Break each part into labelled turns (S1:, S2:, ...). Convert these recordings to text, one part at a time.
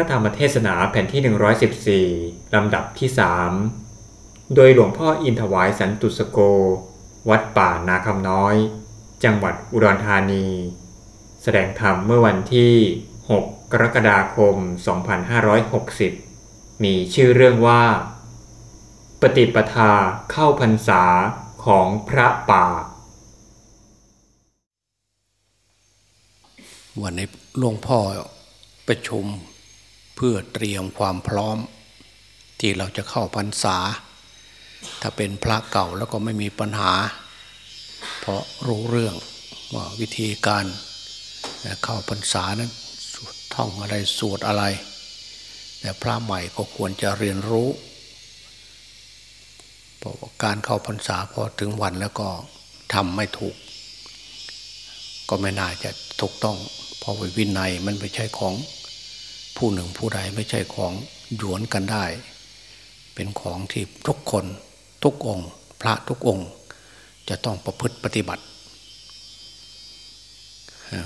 S1: ระธรรมเทศนาแผ่นที่ 114 ลำดับที่สโดยหลวงพ่ออินทวายสันตุสโก วัดป่านาคำน้อย จังหวัดอุดรธานี แสดงธรรมเมื่อวันที่ 6 กรกฎาคม 2560 มีชื่อเรื่องว่า ปฏิปทาเข้าพรรษาของพระป่า
S2: วันนี้หลวงพ่อประชุม พื่อเตรียมความพร้อม ที่เราจะเข้าพรรษา ถ้าเป็นพระเก่าแล้วก็ไม่มีปัญหา เพราะรู้เรื่องว่าวิธีการเข้าพรรษานั้นท่องอะไรสวดอะไร แต่พระใหม่ก็ควรจะเรียนรู้เพราะการเข้าพรรษาพอถึงวันแล้วก็ทำไม่ถูก ก็ไม่น่าจะถูกต้อง เพราะวินัยมันไม่ใช่ของ ผู้หนึ่งผู้ใดไม่ใช่ของหยวนกันได้ เป็นของที่ทุกคนทุกองค์ พระทุกองค์ จะต้องประพฤติปฏิบัติ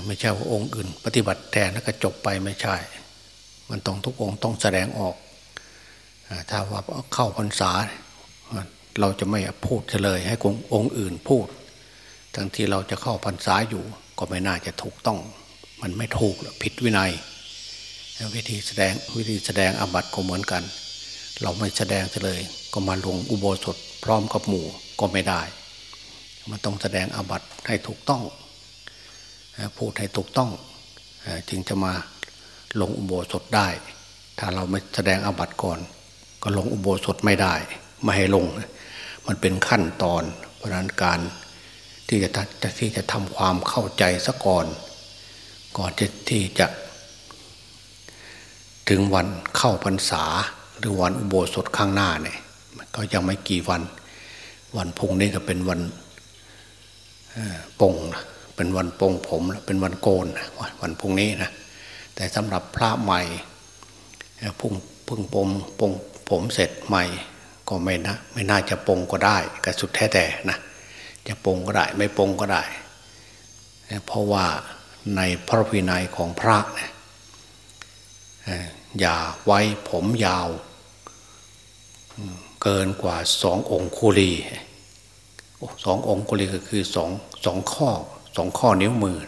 S2: ไม่ใช่ว่าองค์อื่น ปฏิบัติแทนแล้วก็จบไปไม่ใช่ มันต้องทุกองค์ต้องแสดงออก ถ้าว่าเข้าพรรษา เราจะไม่พูดเลยให้องค์อื่นพูด ทั้งที่เราจะเข้าพรรษาอยู่ก็ไม่น่าจะถูกต้อง มันไม่ถูกผิดวินัย วิธีแสดงวิธีแสดงอบัตก็เหมือนกัน เราไม่แสดงเลย ก็มาลงอุโบสถพร้อมกับหมู่ก็ไม่ได้ มันต้องแสดงอบัตให้ถูกต้องพูดให้ถูกต้องจึงจะมาลงอุโบสถได้ ถ้าเราไม่แสดงอบัตก่อน ก็ลงอุโบสถไม่ได้ ไม่ให้ลง มันเป็นขั้นตอนเพราะนั้นการที่จะที่จะทำความเข้าใจซะก่อน ก่อนที่จะ ถึงวันเข้าพรรษา หรือวันอุโบสถข้างหน้าเนี่ยก็ยังไม่กี่วัน วันพุ่งนี้ก็เป็นวันปงเป็นวันปงผมเป็นวันโกนวันพุ่งนี้นะแต่สำหรับพระใหม่พุ่งพึ่งปมปงผมเสร็จใหม่ก็ไม่นะไม่น่าจะปงก็ได้ก็สุดแท้แต่นะจะปงก็ได้ ไม่ปงก็ได้ เพราะว่าในพระพินัยของพระเนี่ย อย่าไว้ผมยาว เกินกว่าสององคุลีสององคุลีก็คือสองสองข้อสองข้อนิ้วมือ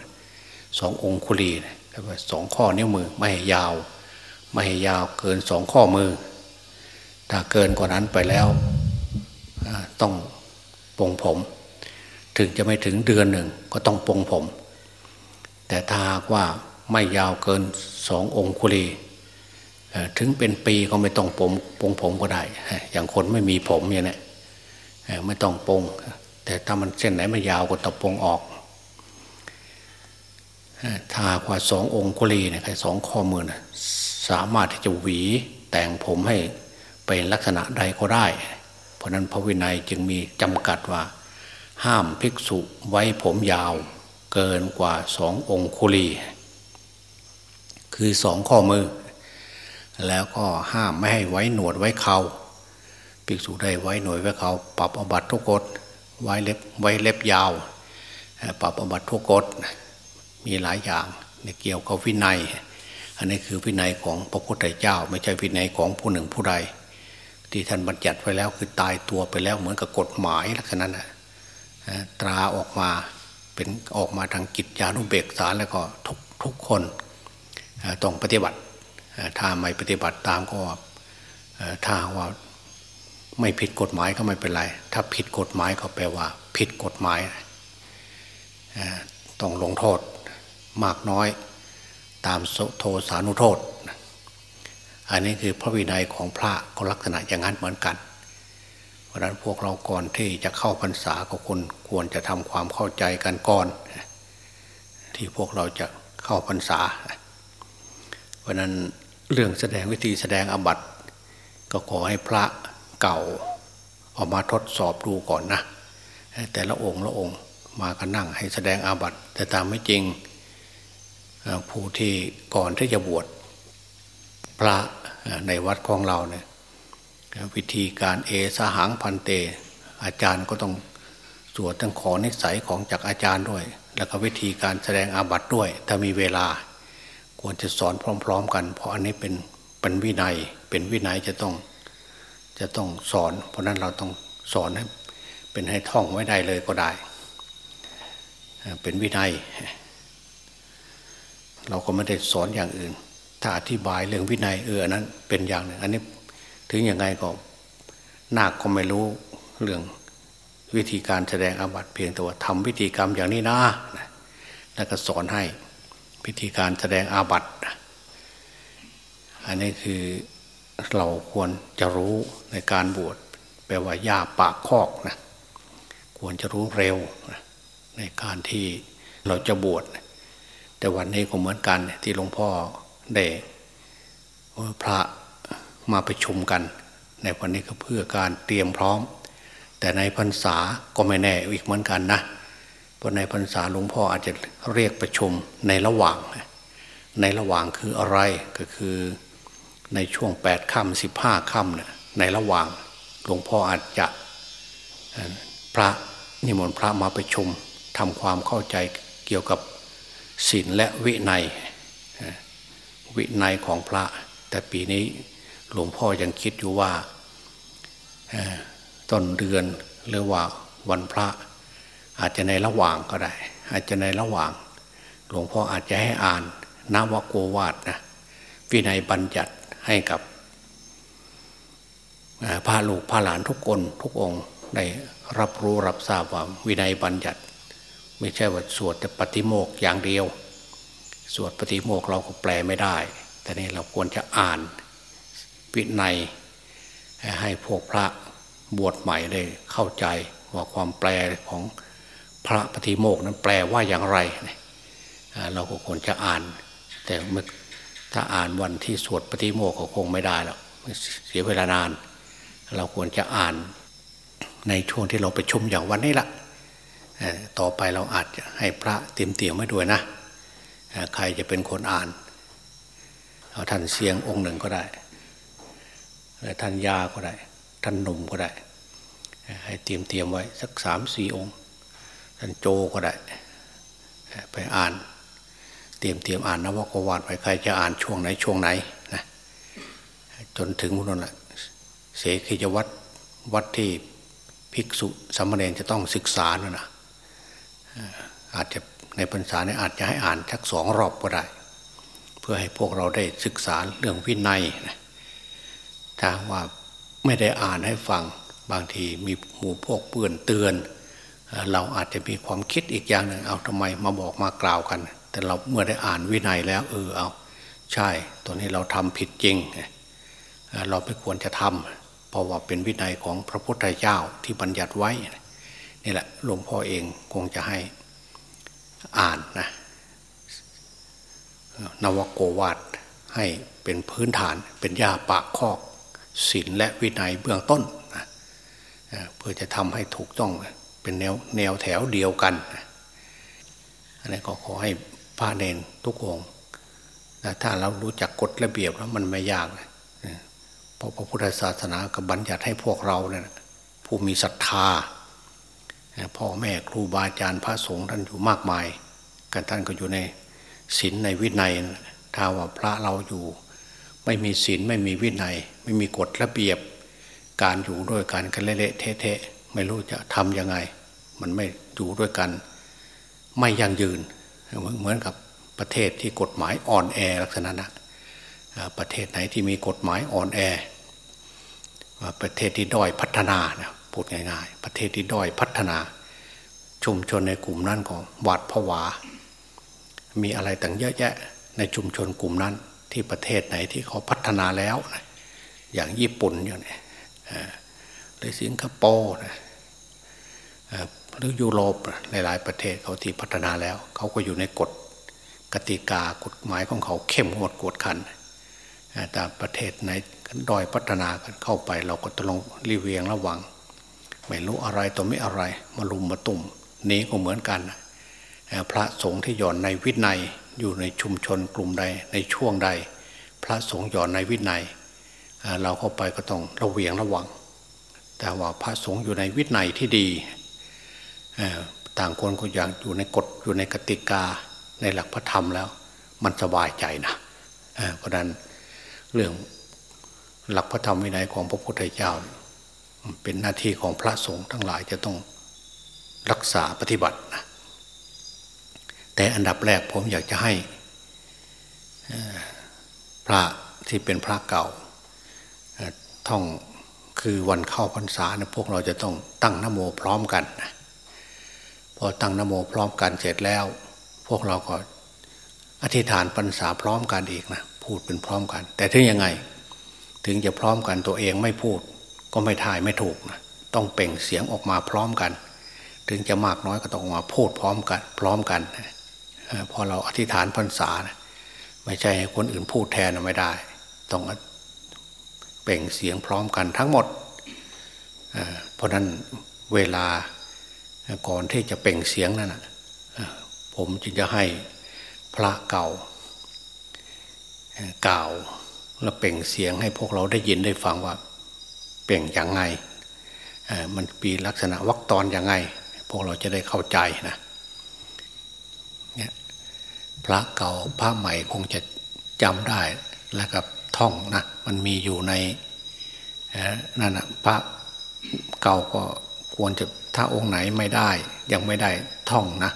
S2: สององคุลีแต่ว่าสองข้อนิ้วมือไม่ให้ยาว ไม่ให้ยาวเกินสองข้อมือ ถ้าเกินกว่านั้นไปแล้วต้องปงผม ถึงจะไม่ถึงเดือนหนึ่งก็ต้องปงผม แต่ถ้าว่าไม่ยาวเกินสององคุลี ถึงเป็นปีก็ไม่ต้องผมปงผมก็ได้ อย่างคนไม่มีผมอย่างนี้ไม่ต้องปงแต่ถ้ามันเส้นไหนมันยาวก็ตะปงออกถ้ากว่าสององคุลีเนี่ยสองข้อมือนะสามารถที่จะหวีแต่งผมให้เป็นลักษณะใดก็ได้ เพราะนั้นพระวินัยจึงมีจำกัดว่า ห้ามภิกษุไว้ผมยาว เกินกว่าสององคุลี คือสองข้อมือ แล้วก็ห้ามไม่ให้ไว้หนวดไว้เขาภิกษุได้ไว้หนวดไว้เขาปรับอบัตทุกกฎไว้เล็บไว้เล็บยาว ปรับอบัตทุกกฎมีหลายอย่างในเกี่ยวกับวินัย อันนี้คือวินัยของพระพุทธเจ้า ไม่ใช่วินัยของผู้หนึ่งผู้ใด ที่ท่านบัญญัติไว้แล้วคือตายตัวไปแล้วเหมือนกับกฎหมายลักษณะนั้นตราออกมาเป็นออกมาทางกิจยานุเบกษาแล้วก็ทุกทุกคนต้องปฏิบัติ ถ้าไม่ปฏิบัติตามก็ถ้าว่าไม่ผิดกฎหมายก็ไม่เป็นไร ถ้าผิดกฎหมายก็แปลว่า ผิดกฎหมายต้องลงโทษมากน้อยตามโทสานุโทษ อันนี้คือพระวินัยของพระก็ลักษณะอย่างนั้นเหมือนกัน เพราะนั้นพวกเราก่อนที่จะเข้าพรรษาก็ควรควรจะทำความเข้าใจกันก่อน ที่พวกเราจะเข้าพรรษา เพราะนั้น เรื่องแสดงวิธีแสดงอบัตก็ขอให้พระเก่าออกมาทดสอบดูก่อนนะ แต่ละองค์ละองค์มากันนั่งให้แสดงอาบัตแต่ตามไม่จริงผู้ที่ก่อนที่จะบวชพระในวัดของเราเนี่ยวิธีการเอสหังพันเต อาจารย์ก็ต้องสวดทั้งขอนิสัยของจากอาจารย์ด้วย แล้วก็วิธีการแสดงอาบัตด้วย ถ้ามีเวลา ควรจะสอนพร้อม ๆ กัน เพราะอันนี้เป็นเป็นวินัย เป็นวินัยจะต้องจะต้องสอน เพราะนั้นเราต้องสอนให้เป็นให้ท่องไว้ได้เลยก็ได้ เป็นวินัย เราก็ไม่ได้สอนอย่างอื่น ถ้าอธิบายเรื่องวินัยเออนั้น เป็นอย่างหนึ่ง อันนี้ถึงยังไงก็นาคก็ไม่รู้เรื่องวิธีการแสดงอาบัติเพียงแต่ว่าทำวิธีกรรมอย่างนี้นะแล้วก็สอนให้ พิธีการแสดงอาบัติอันนี้คือเราควรจะรู้ในการบวชแปลว่าย่าปากคอกนะควรจะรู้เร็วนะในการที่เราจะบวชแต่วันนี้ก็เหมือนกันที่หลวงพ่อได้พระมาประชุมกัน ในวันนี้ก็เพื่อการเตรียมพร้อม แต่ในพรรษาก็ไม่แน่อีกเหมือนกันนะ พราะในพรรษาหลวงพ่ออาจจะเรียกประชุมในระหว่าง ในระหว่างคืออะไรก็คือในช่วงแปดค่ำสิบห้าค่ำเนี่ยในระหว่างหลวงพ่ออาจจะพระนิมนต์พระมาประชุมทำความเข้าใจเกี่ยวกับศีลและวินัยวินัยของพระ แต่ปีนี้หลวงพ่อยังคิดอยู่ว่าต้นเดือนหรือว่าวันพระ อาจจะในระหว่างก็ได้ อาจจะในระหว่าง หลวงพ่ออาจจะให้อ่านนวโกวาดนะวินัยบัญญัติให้กับพระลูกพระหลานทุกคนทุกองค์ได้รับรู้รับทราบว่าวินัยบัญญัติ ไม่ใช่ว่าสวดแต่ปฏิโมกอย่างเดียว สวดปฏิโมกเราก็แปลไม่ได้ แต่นี่เราควรจะอ่านวินัยให้พวกพระบวชใหม่ได้เข้าใจว่าความแปลของ พระปฏิโมกนั้นแปลว่าอย่างไร เราก็ควรจะอ่าน แต่ถ้าอ่านวันที่สวดปฏิโมกข์คงไม่ได้แล้วเสียเวลานาน เราควรจะอ่านในช่วงที่เราไปชุมอย่างวันนี้ละต่อไปเราอาจจะให้พระเตรียมเตรียมไว้ด้วยนะ ใครจะเป็นคนอ่านเอาท่านเสียงองค์หนึ่งก็ได้ท่านยาก็ได้ ท่านหนุ่มก็ได้ ให้เตรียมเตรียมไว้สักสามสี่องค์ ท่านโจก็ได้ ไปอ่าน เตรียมเตรียมอ่านนวกวาดไปใครจะอ่านช่วงไหนช่วงไหนนะจนถึงนั่นแหละเสขีจวัดวัดที่ภิกษุสามเณรจะต้องศึกษาน่นะอาจจะในพรรษาเนี่ยอาจจะให้อ่านสักสองรอบก็ได้ เพื่อให้พวกเราได้ศึกษาเรื่องวินัยนะถ้าว่าไม่ได้อ่านให้ฟังบางทีมีหมู่พวกเปื่อนเตือน เราอาจจะมีความคิดอีกอย่างหนึ่งเอาทำไมมาบอกมากล่าวกัน แต่เราเมื่อได้อ่านวินัยแล้วเออเอาใช่ตัวนี้เราทำผิดจริง เราไม่ควรจะทำเพราะว่าเป็นวินัยของพระพุทธเจ้าที่บัญญัติไว้นี่แหละหลวงพ่อเองคงจะให้อ่านนะนวโกวาดให้เป็นพื้นฐานเป็นยาปากคอกศีลและวินัยเบื้องต้นนะเพื่อจะทำให้ถูกต้อง เป็นแนวแนวแถวเดียวกัน อันนี้ก็ขอให้พระเนนทุกองค์ถ้าเรารู้จักกฎระเบียบแล้วมันไม่ยากเพราะพระพุทธศาสนากับบัญญัติให้พวกเราเนี่ยผู้มีศรัทธาพ่อแม่ครูบาอาจารย์พระสงฆ์ท่านอยู่มากมาย กันท่านก็อยู่ในศีลในวินัยถ้าว่าพระเราอยู่ ไม่มีศีลไม่มีวินัย ไม่มีกฎระเบียบ การอยู่ด้วยกันกันเละเทะไม่รู้จะทำยังไง มันไม่อยู่ด้วยกัน ไม่ยั่งยืน เหมือนกับประเทศที่กฎหมายอ่อนแอลักษณะนะประเทศไหนที่มีกฎหมายอ่อนแอ ประเทศที่ด้อยพัฒนานะพูดง่ายๆ ประเทศที่ด้อยพัฒนา ชุมชนในกลุ่มนั้นก็หวาดผวา มีอะไรต่างเยอะแยะในชุมชนกลุ่มนั้น ที่ประเทศไหนที่เขาพัฒนาแล้วอย่างญี่ปุ่นอย่างนี้หรือสิงคโปร์ หรือยุโรปหลายๆประเทศเขาที่พัฒนาแล้ว เขาก็อยู่ในกฎกติกากฎหมายของเขาเข้มงวดกวดขันแต่ประเทศไหนดอยพัฒนากันเข้าไป เราก็ต้องรีเวียงระวัง ไม่รู้อะไรตัวไม่อะไร มาลุมมาตุ่มนี้ก็เหมือนกัน พระสงฆ์ที่หย่อนในวินัยอยู่ในชุมชนกลุ่มใดในช่วงใด พระสงฆ์หย่อนในวินัยเราเข้าไปก็ต้องระเวียงระวัง แต่ว่าพระสงฆ์อยู่ในวินัยที่ดี ต่างคนก็อยากอยู่ในกฎอยู่ในกติกาในหลักพระธรรมแล้ว มันสบายใจนะเพราะนั้นเรื่องหลักพระธรรมวินัยของพระพุทธเจ้า เป็นหน้าที่ของพระสงฆ์ทั้งหลายจะต้องรักษาปฏิบัตินะแต่อันดับแรกผมอยากจะให้พระที่เป็นพระเก่าท่องคือวันเข้าพรรษาเนี่ยพวกเราจะต้องตั้งนโมพร้อมกันนะ พอตั้งนโมพร้อมกันเสร็จแล้ว พวกเราก็อธิษฐานพรรษาพร้อมกันอีกนะพูดเป็นพร้อมกัน แต่ถึงยังไง ถึงจะพร้อมกันตัวเองไม่พูด ก็ไม่ทายไม่ถูกนะต้องเป่งเสียงออกมาพร้อมกัน ถึงจะมากน้อยก็ต้องมาพูดพร้อมกันพร้อมกันพอเราอธิษฐานพรรษานะไม่ใช่ให้คนอื่นพูดแทนไม่ได้ ต้องเป่งเสียงพร้อมกันทั้งหมดเพราะนั้นเวลา ก่อนที่จะเป่งเสียงนั่นผมจึงจะให้พระเก่ากล่าวและเป่งเสียงให้พวกเราได้ยินได้ฟังว่า เป่งอย่างไงมันปีลักษณะวักตอนอย่างไง พวกเราจะได้เข้าใจนะเนี่ยพระเก่าพระใหม่คงจะจำได้แล้วกับท่องนะมันมีอยู่ในนั่นนะพระเก่าก็ควรจะ ถ้าองค์ไหนไม่ได้ ยังไม่ได้ท่องนะ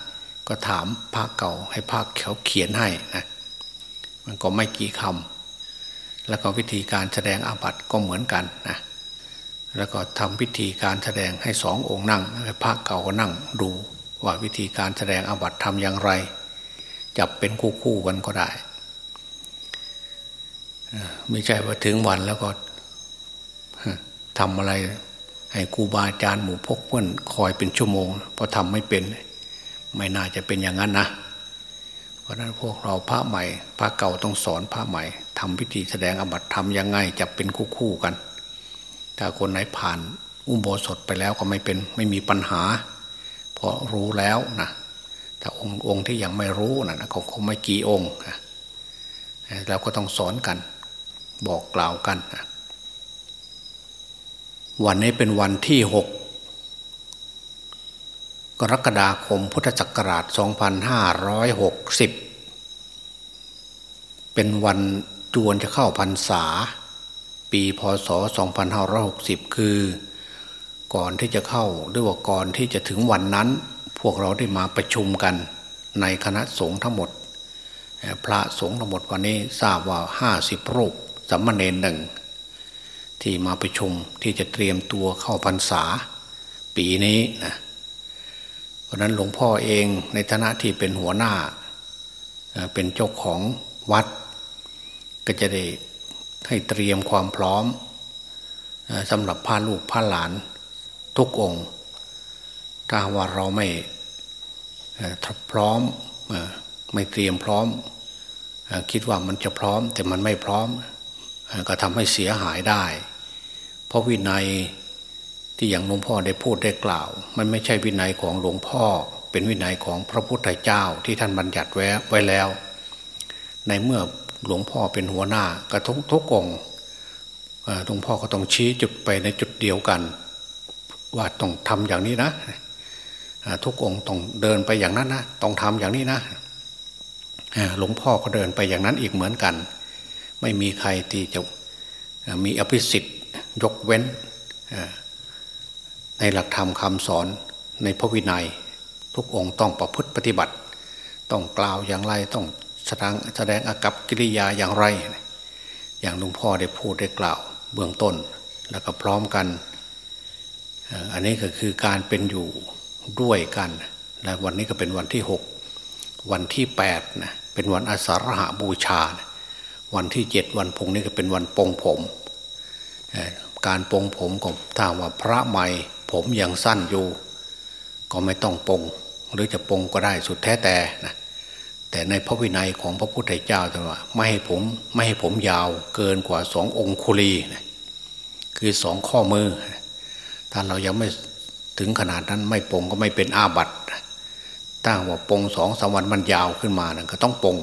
S2: ก็ถามพระเก่าให้พระเขาเขียนให้นะมันก็ไม่กี่คำแล้วก็วิธีการแสดงอาบัติก็เหมือนกันนะแล้วก็ทำพิธีการแสดงให้สององค์นั่งให้พระเก่าก็นั่งดู ว่าวิธีการแสดงอาบัติทำอย่างไร จับเป็นคู่คู่กันก็ได้ไม่ใช่ว่าถึงวันแล้วก็ทำอะไร ให้ครูบาอาจารย์หมู่พกเพื่อนคอยเป็นชั่วโมงเพราะทำไม่เป็น ไม่น่าจะเป็นอย่างนั้นนะ เพราะนั้นพวกเราพระใหม่พระเก่าต้องสอนพระใหม่ทำพิธีแสดงอบัตทำยังไงจะเป็นคู่คู่กัน ถ้าคนไหนผ่านอุโบสถไปแล้วก็ไม่เป็นไม่มีปัญหา เพราะรู้แล้วนะถ้าองค์องค์ที่ยังไม่รู้นะนะเขาคงไม่กี่องค์นะเราก็ต้องสอนกัน บอกกล่าวกันนะ วันนี้เป็นวันที่หกกรกฎาคมพุทธศักราช 2560 เป็นวันจวนจะเข้าพรรษา ปีพศ 2560 คือ ก่อนที่จะเข้าหรือว่าก่อนที่จะถึงวันนั้น พวกเราได้มาประชุมกันในคณะสงฆ์ทั้งหมด พระสงฆ์ทั้งหมดวันนี้ทราบว่า 50รูปสัมมาเนนหนึ่ง ที่มาประชุมที่จะเตรียมตัวเข้าพรรษา ปีนี้นะเพราะนั้นหลวงพ่อเองในฐานะที่เป็นหัวหน้า เป็นเจ้าของวัด ก็จะได้ให้เตรียมความพร้อมสำหรับพาลูกพาหลานทุกองค์ถ้าว่าเราไม่พร้อมไม่เตรียมพร้อม คิดว่ามันจะพร้อมแต่มันไม่พร้อม ก็ทำให้เสียหายได้ เพราะวินัยที่อย่างหลวงพ่อได้พูดได้กล่าว มันไม่ใช่วินัยของหลวงพ่อ เป็นวินัยของพระพุทธเจ้าที่ท่านบัญญัติไว้ไว้แล้ว ในเมื่อหลวงพ่อเป็นหัวหน้ากระทุกทุกองหลวงพ่อก็ต้องชี้จุดไปในจุดเดียวกัน ว่าต้องทำอย่างนี้นะทุกองต้องเดินไปอย่างนั้นนะต้องทำอย่างนี้นะหลวงพ่อก็เดินไปอย่างนั้นอีกเหมือนกัน ไม่มีใครที่จะมีอภิสิทธิ์ ยกเว้นในหลักธรรมคำสอนในพระวินัย ทุกองค์ต้องประพฤติปฏิบัติ ต้องกล่าวอย่างไรต้องแสดงแสดงอากับกิริยาอย่างไร อย่างหลวงพ่อได้พูดได้กล่าวเบื้องต้น แล้วก็พร้อมกัน อันนี้ก็คือการเป็นอยู่ด้วยกันและวันนี้ก็เป็นวันที่หกวันที่แปดนะเป็นวันอาสาฬหาบูชานะวันที่เจ็ดวันพงนี้ก็เป็นวันปงผม การปงผมก็ถ้าว่าพระใหม่ผมยังสั้นอยู่ ก็ไม่ต้องปงหรือจะปงก็ได้สุดแท้แต่นะแต่ในพระวินัยของพระพุทธเจ้าแต่ว่า ไม่ให้ผมไม่ให้ผมยาวเกินกว่าสององคุลีนะคือสองข้อมือ ถ้าเรายังไม่ถึงขนาดนั้นไม่ปงก็ไม่เป็นอาบัติตั้งว่าปงสองสามวันมันยาวขึ้นมานะก็ต้องปง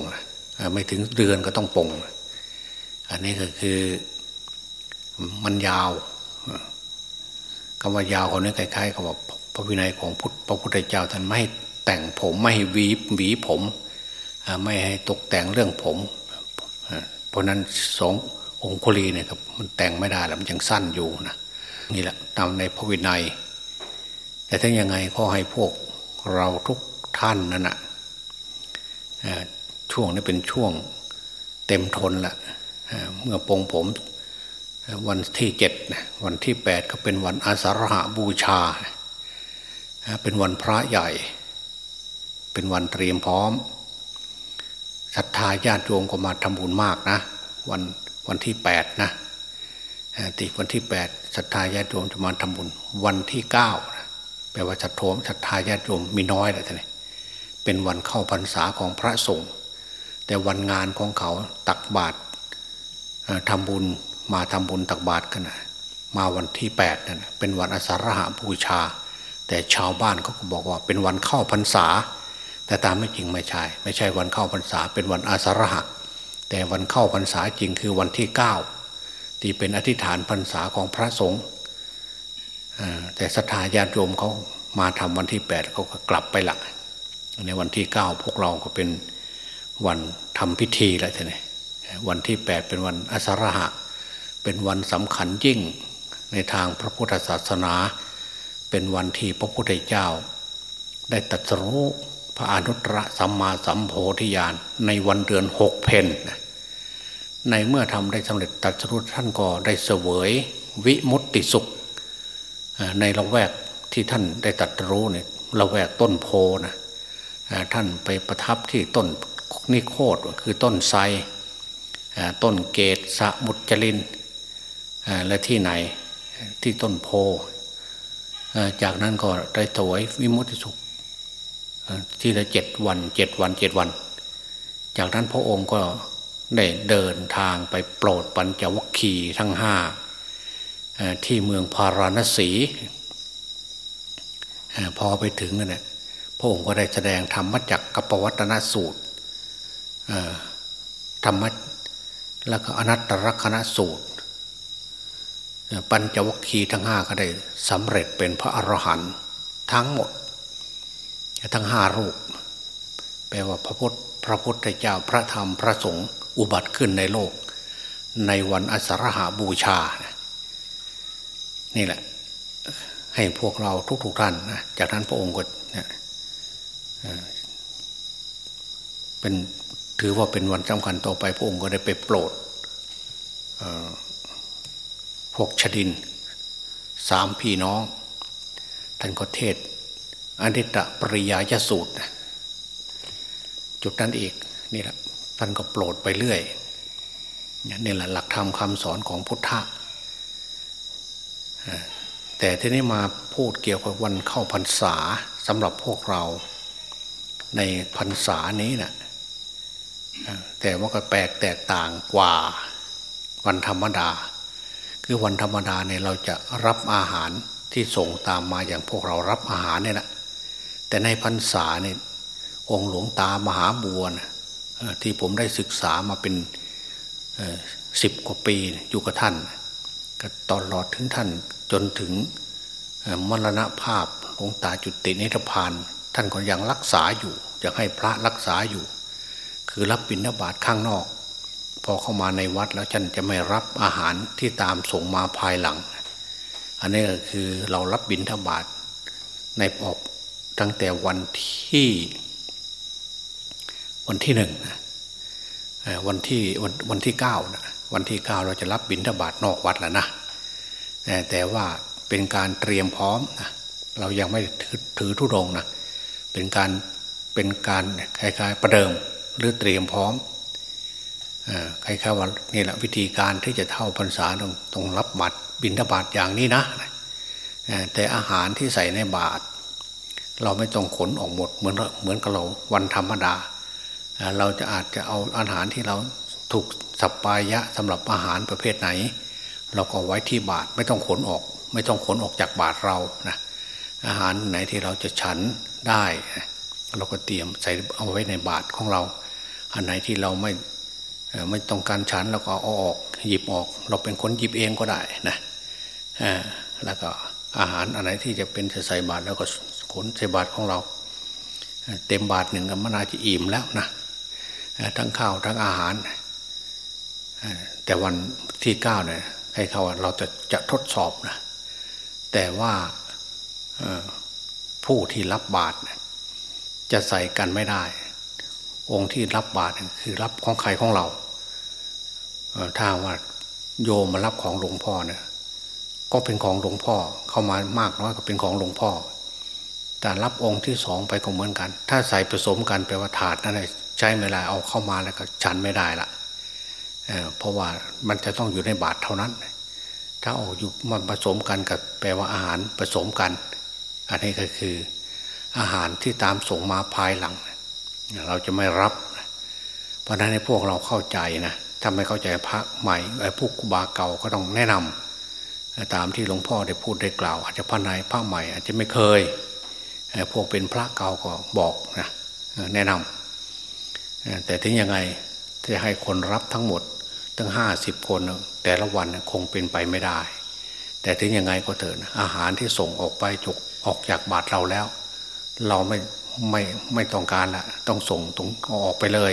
S2: ไม่ถึงเดือนก็ต้องปง อันนี้ก็คือ มันยาวคำว่ายาวคนนี้คล้ายๆกับว่าพระวินัยของพุทธพระพุทธเจ้าท่านไม่ให้แต่งผมไม่ให้วีหวีผมไม่ให้ตกแต่งเรื่องผม เพราะนั้นสององคุลีเนี่ยครับมันแต่งไม่ได้แล้วมันยังสั้นอยู่นะนี่แหละตามในพระวินัย แต่ทั้งยังไงก็ให้พวกเราทุกท่านนั่นนะช่วงนี้เป็นช่วงเต็มทนละเมื่อปองผม วันที่เจ็ดวันที่แปดก็เป็นวันอาสาฬหาบูชา เป็นวันพระใหญ่ เป็นวันเตรียมพร้อมศรัทธาญาติโยมก็มาทำบุญมากนะ วันวันที่แปดนะติวันที่แปดศรัทธาญาติโยมจะมาทำบุญ วันที่เก้าแปลว่าศรัทโธมศรัทธาญาติโยมมีน้อยแหละท่านเป็นวันเข้าพรรษาของพระสงฆ์แต่วันงานของเขาตักบาตรทำบุญ มาทำบุญตักบาตรกันนะมาวันที่แปดนั่นเป็นวันอาสาฬหาบูชา แต่ชาวบ้านเขาก็บอกว่าเป็นวันเข้าพรรษา แต่ตามไม่จริงไม่ใช่ ไม่ใช่วันเข้าพรรษา เป็นวันอาสาฬหะแต่วันเข้าพรรษาจริงคือวันที่เก้าที่เป็นอธิษฐานพรรษาของพระสงฆ์แต่ศรัทธาญาติโยมเขามาทำวันที่แปดเขาก็กลับไปละในวันที่เก้าพวกเราก็เป็นวันทำพิธีแล้วท่านวันที่แปดเป็นวันอาสาฬหะ เป็นวันสำคัญยิ่งในทางพระพุทธศาสนา เป็นวันที่พระพุทธเจ้า ได้ตรัสรู้พระอนุตตรสัมมาสัมโพธิญาณในวันเดือนหกเพนในเมื่อทำได้สำเร็จตรัสรู้ท่านก็ได้เสวยวิมุตติสุข ในละแวกที่ท่านได้ตรัสรู้เนี่ยละแวกต้นโพนะท่านไปประทับที่ต้นนิโคดคือต้นไทรต้นเกตสมุจลิน และที่ไหนที่ต้นโพ จากนั้นก็ได้ถวายวิมุติสุข ที่ละเจ็ดวันเจ็ดวันเจ็ดวัน จากนั้นพระองค์ก็ได้เดินทางไปโปรดปัญจวัคคีย์ทั้งห้าที่เมืองพาราณสี พอไปถึงนั่นพระองค์ก็ได้แสดงธรรมจักกัปวัตนสูตรธรรมะแล้วก็อนัตตลกณสูตร ปัญจวัคคีย์ทั้งห้าก็ได้สำเร็จเป็นพระอรหันต์ทั้งหมด ทั้งห้ารูป แปลว่าพระพุทธพระพุทธเจ้าพระธรรมพระสงฆ์อุบัติขึ้นในโลก ในวันอัสรหาบูชา นี่แหละ ให้พวกเราทุกๆท่านนะจากนั้นพระองค์ก็เป็นถือว่าเป็นวันสำคัญต่อไปพระองค์ก็ได้ไปโปรด พวกชดินสามพี่น้อง ท่านก็เทศอนิตตปริยายสูตรจุดนั้นอีกนี่แหละท่านก็โปรดไปเรื่อยนี่แหละหลักธรรมคำสอนของพุทธะแต่ที่นี้มาพูดเกี่ยวกับวันเข้าพรรษาสำหรับพวกเราในพรรษานี้นะแต่ว่าก็แปลกแตกต่างกว่าวันธรรมดา คือวันธรรมดาเนี่ยเราจะรับอาหารที่ส่งตามมาอย่างพวกเรารับอาหารเนี่ยนะแต่ในพรรษาเนี่ยองค์หลวงตามหาบัวนะที่ผมได้ศึกษามาเป็นสิบกว่าปีอยู่กับท่านก็ตลอดถึงท่านจนถึงมรณภาพหลวงตาจุตินิพพาน ท่านก็ยังรักษาอยู่ยังให้พระรักษาอยู่ คือรับบิณฑบาตข้างนอก พอเข้ามาในวัดแล้วท่านจะไม่รับอาหารที่ตามส่งมาภายหลัง อันนี้ก็คือเรารับบิณฑบาตในออกตั้งแต่วันที่ วันที่หนึ่งวันที่วันวันที่เก้านะวันที่เก้าเราจะรับบิณฑบาตนอกวัดแล้วนะแต่ว่าเป็นการเตรียมพร้อมนะเรายังไม่ถือทุดงนะเป็นการเป็นการคล้ายๆประเดิมหรือเตรียมพร้อม คล้ายๆว่านี่แหละวิธีการที่จะเท่าพรรษาต้องต้องรับบัตรบิณฑบาตอย่างนี้นะแต่อาหารที่ใส่ในบาตรเราไม่ต้องขนออกหมดเหมือนเหมือนกับเราวันธรรมดา เราจะอาจจะเอาอาหารที่เราถูกสัปปายะสำหรับอาหารประเภทไหน เราก็ไว้ที่บาตรไม่ต้องขนออก ไม่ต้องขนออกจากบาตรเรานะอาหารไหนที่เราจะฉันได้ เราก็เตรียมใส่เอาไว้ในบาตรของเรา อันไหนที่เราไม่ ไม่ต้องการฉันเราก็เอาออกหยิบออก เราเป็นคนหยิบเองก็ได้นะแล้วก็อาหารอันไหนที่จะเป็นใส่บาตรแล้วก็ขนใส่บาตรของเรา เต็มบาตรหนึ่งมันนาจะอิ่มแล้วนะทั้งข้าวทั้งอาหาร แต่วันที่เก้าเนี่ยให้เขาเราจะจะทดสอบนะแต่ว่าผู้ที่รับบาตรจะใส่กันไม่ได้ องค์ที่รับบาตรคือรับของใครของเราถ้าว่าโยมมารับของหลวงพ่อเนี่ยก็เป็นของหลวงพ่อเข้ามามากน้อยก็เป็นของหลวงพ่อ แต่รับองค์ที่สองไปก็เหมือนกัน ถ้าใส่ผสมกันแปลว่าถาดนั่นใช้ไม่ได้เอาเข้ามาแล้วก็ฉันไม่ได้ละเเพราะว่ามันจะต้องอยู่ในบาทเท่านั้น ถ้าออกอยู่มันผสมกันกับแปลว่าอาหารผสมกัน อันนี้ก็คืออาหารที่ตามส่งมาภายหลัง เราจะไม่รับ เพราะนั้นในพวกเราเข้าใจนะถ้าไม่เข้าใจพระใหม่ไอ้พวกบาเก่าก็ต้องแนะนำตามที่หลวงพ่อได้พูดได้กล่าว อาจจะพระในพระใหม่ อาจจะไม่เคยพวกเป็นพระเก่าก็บอกนะแนะนำแต่ถึงยังไงจะให้คนรับทั้งหมดตั้งห้าสิบคน แต่ละวันคงเป็นไปไม่ได้ แต่ถึงยังไงก็เถิดอาหารที่ส่งออกไปจกออกจากบาทเราแล้ว เราไม่ ไม่ไม่ต้องการละต้องส่งตรงออกไปเลย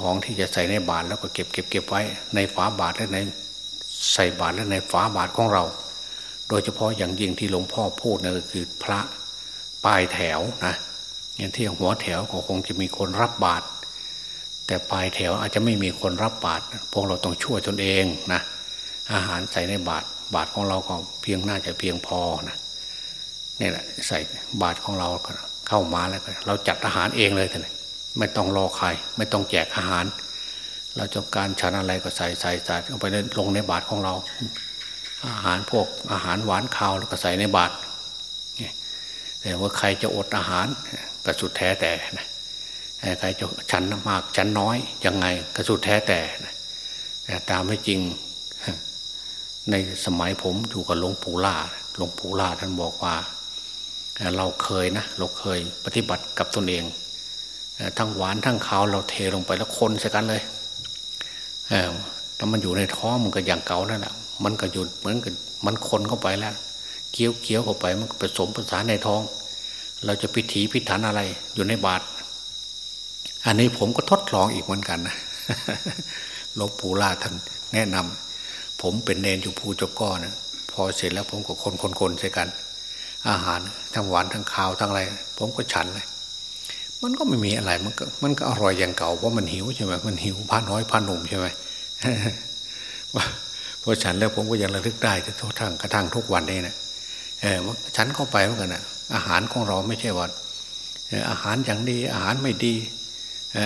S2: ของที่จะใส่ในบาทแล้วก็เก็บเก็บเก็บไว้ในฝาบาทและในใส่บาทและในฝาบาทของเรา โดยเฉพาะอย่างยิ่งที่หลวงพ่อพูดนะก็คือพระปลายแถวนะอย่างที่หัวแถวก็คงจะมีคนรับบาตรแต่ปลายแถวอาจจะไม่มีคนรับบาตรพวกเราต้องช่วยตนเองนะอาหารใส่ในบาตรบาตรของเราก็เพียงน่าจะเพียงพอนะนี่แหละใส่บาตรของเรา เข้ามาแล้วเราจัดอาหารเองเลยท่านไม่ต้องรอใคร ไม่ต้องแจกอาหาร เราจะการฉันอะไรก็ใส่ใส่ใส่เอาไปลงในบาตรของเรา อาหารพวกอาหารหวานข้าวแล้วก็ใส่ในบาตรแต่ว่าใครจะอดอาหารก็สุดแท้แต่นะใครจะฉันมากฉันน้อยยังไงก็สุดแท้แต่นะแต่ตามไม่จริง ในสมัยผมอยู่กับหลวงปู่ล่าหลวงปู่ล่าท่านบอกว่า เราเคยนะเราเคยปฏิบัติกับตนเองทั้งหวานทั้งขาวเราเทลงไปแล้วคนใส่กันเลยเออแล้วมันอยู่ในท้องมันก็อย่างเก่านั่นแหละมันก็อยู่เหมือนกับมันคนเข้าไปแล้วเคี้ยวเคี้ยวเข้าไปมันก็ผสมผสานในท้อง เราจะพิถีพิถันอะไรอยู่ในบาตรอันนี้ผมก็ทดลองอีกเหมือนกันนะหลวงปู่ล่าท่านแนะนำผมเป็นเนนอยู่ภูจกก้อนะพอเสร็จแล้วผมก็คนคนคนใส่กัน อาหารทั้งหวานทั้งข้าวทั้งอะไร ผมก็ฉันเลยมันก็ไม่มีอะไรมันก็มันก็อร่อยอย่างเก่าเพราะมันหิวใช่ไหมมันหิวผ้าน้อยผ้าหนุ่มใช่ไหมเพราะฉันแล้วผมก็ยังระลึกได้ทุกทั้งกระทั่งทุกวันนี้นะเออฉันเข้าไปเหมือนกันนะอาหารของเราไม่ใช่ว่าอาหารอย่างดี อาหารไม่ดี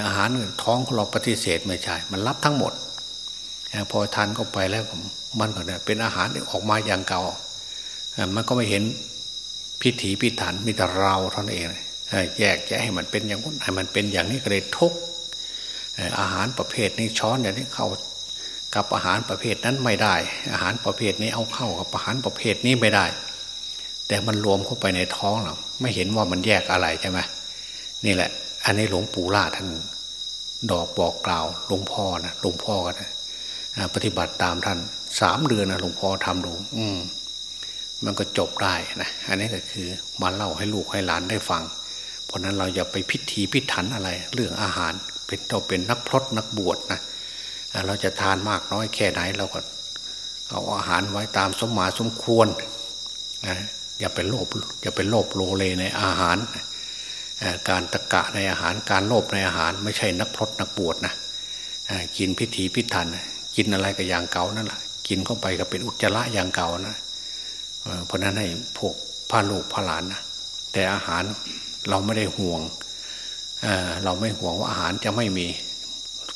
S2: อาหารท้องของเราปฏิเสธไม่ใช่ มันรับทั้งหมดพอทานเข้าไปแล้วมันก็เนี่ยเป็นอาหารออกมาอย่างเก่า มันก็ไม่เห็น พิถีพิถันมีแต่เราเท่านั้นเองแยกแยะให้มันเป็นอย่างนู้นให้มันเป็นอย่างนี้ก็เลยทุกอาหารประเภทนี้ช้อนอย่างนี้เข้ากับอาหารประเภทนั้นไม่ได้ อาหารประเภทนี้เอาเข้ากับอาหารประเภทนี้ไม่ได้ แต่มันรวมเข้าไปในท้องเราไม่เห็นว่ามันแยกอะไรใช่ไหมนี่แหละ อันนี้หลวงปู่ล่าท่านดอกบอกกล่าวหลวงพ่อนะหลวงพ่อกันนะปฏิบัติตามท่านสามเดือนนะหลวงพ่อทำดูอืม มันก็จบได้นะอันนี้ก็คือมาเล่าให้ลูกให้หลานได้ฟัง เพราะนั้นเราอย่าไปพิธีพิถันอะไร เรื่องอาหาร เป็นเราเป็นนักพรตนักบวชนะเราจะทานมากน้อยแค่ไหนเราก็เอาอาหารไว้ตามสมมาสมควรนะอย่าไปโลภอย่าไปโลภโลเลในอาหาร การตะกะในอาหารการโลภในอาหาร ไม่ใช่นักพรตนักบวชนะกินพิธีพิถัน กินอะไรก็อย่างเก่านั่นแหละกินเข้าไปก็เป็นอุจจาระอย่างเก่านะ เพราะนั้นให้พวกพาลูกพาหลานนะแต่อาหารเราไม่ได้ห่วงเเราไม่ห่วงว่าอาหารจะไม่มี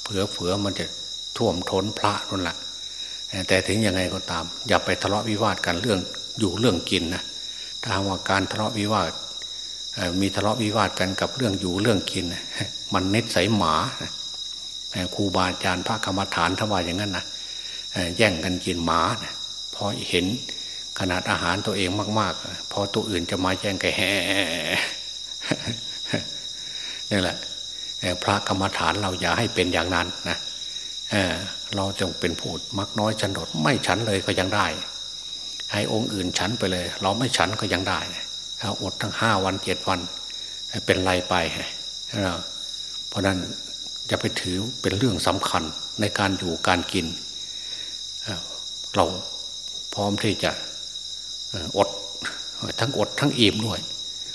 S2: เผื่อเผื่อมันจะท่วมท้นพระนั่นแหละแต่ถึงยังไงก็ตาม อย่าไปทะเลาะวิวาทกันเรื่องอยู่เรื่องกินนะถ้าว่าการทะเลาะวิวาทมีทะเลาะวิวาทกันกับเรื่องอยู่เรื่องกิน มันเนิสัยหมาครูบาอาจารย์พระกรรมฐานถ้าว่าอย่างนั้นนะแย่งกันกินหมาพอเห็น ขนาดอาหารตัวเองมาก ๆ พอตัวอื่นจะมาแย่งกแห่นี่แหละพระกรรมฐานเราอย่าให้เป็นอย่างนั้นนะเราจงเป็นผู้มักน้อยฉันโดดไม่ฉันเลยก็ยังได้ ให้องค์อื่นฉันไปเลย เราไม่ฉันก็ยังได้ถ้าอดทั้งห้าวันเจ็ดวัน เป็นไรไปเพราะนั้นอย่าไปถือเป็นเรื่องสำคัญในการอยู่การกิน เราพร้อมที่จะ อดทั้งอดทั้งอิ่มด้วย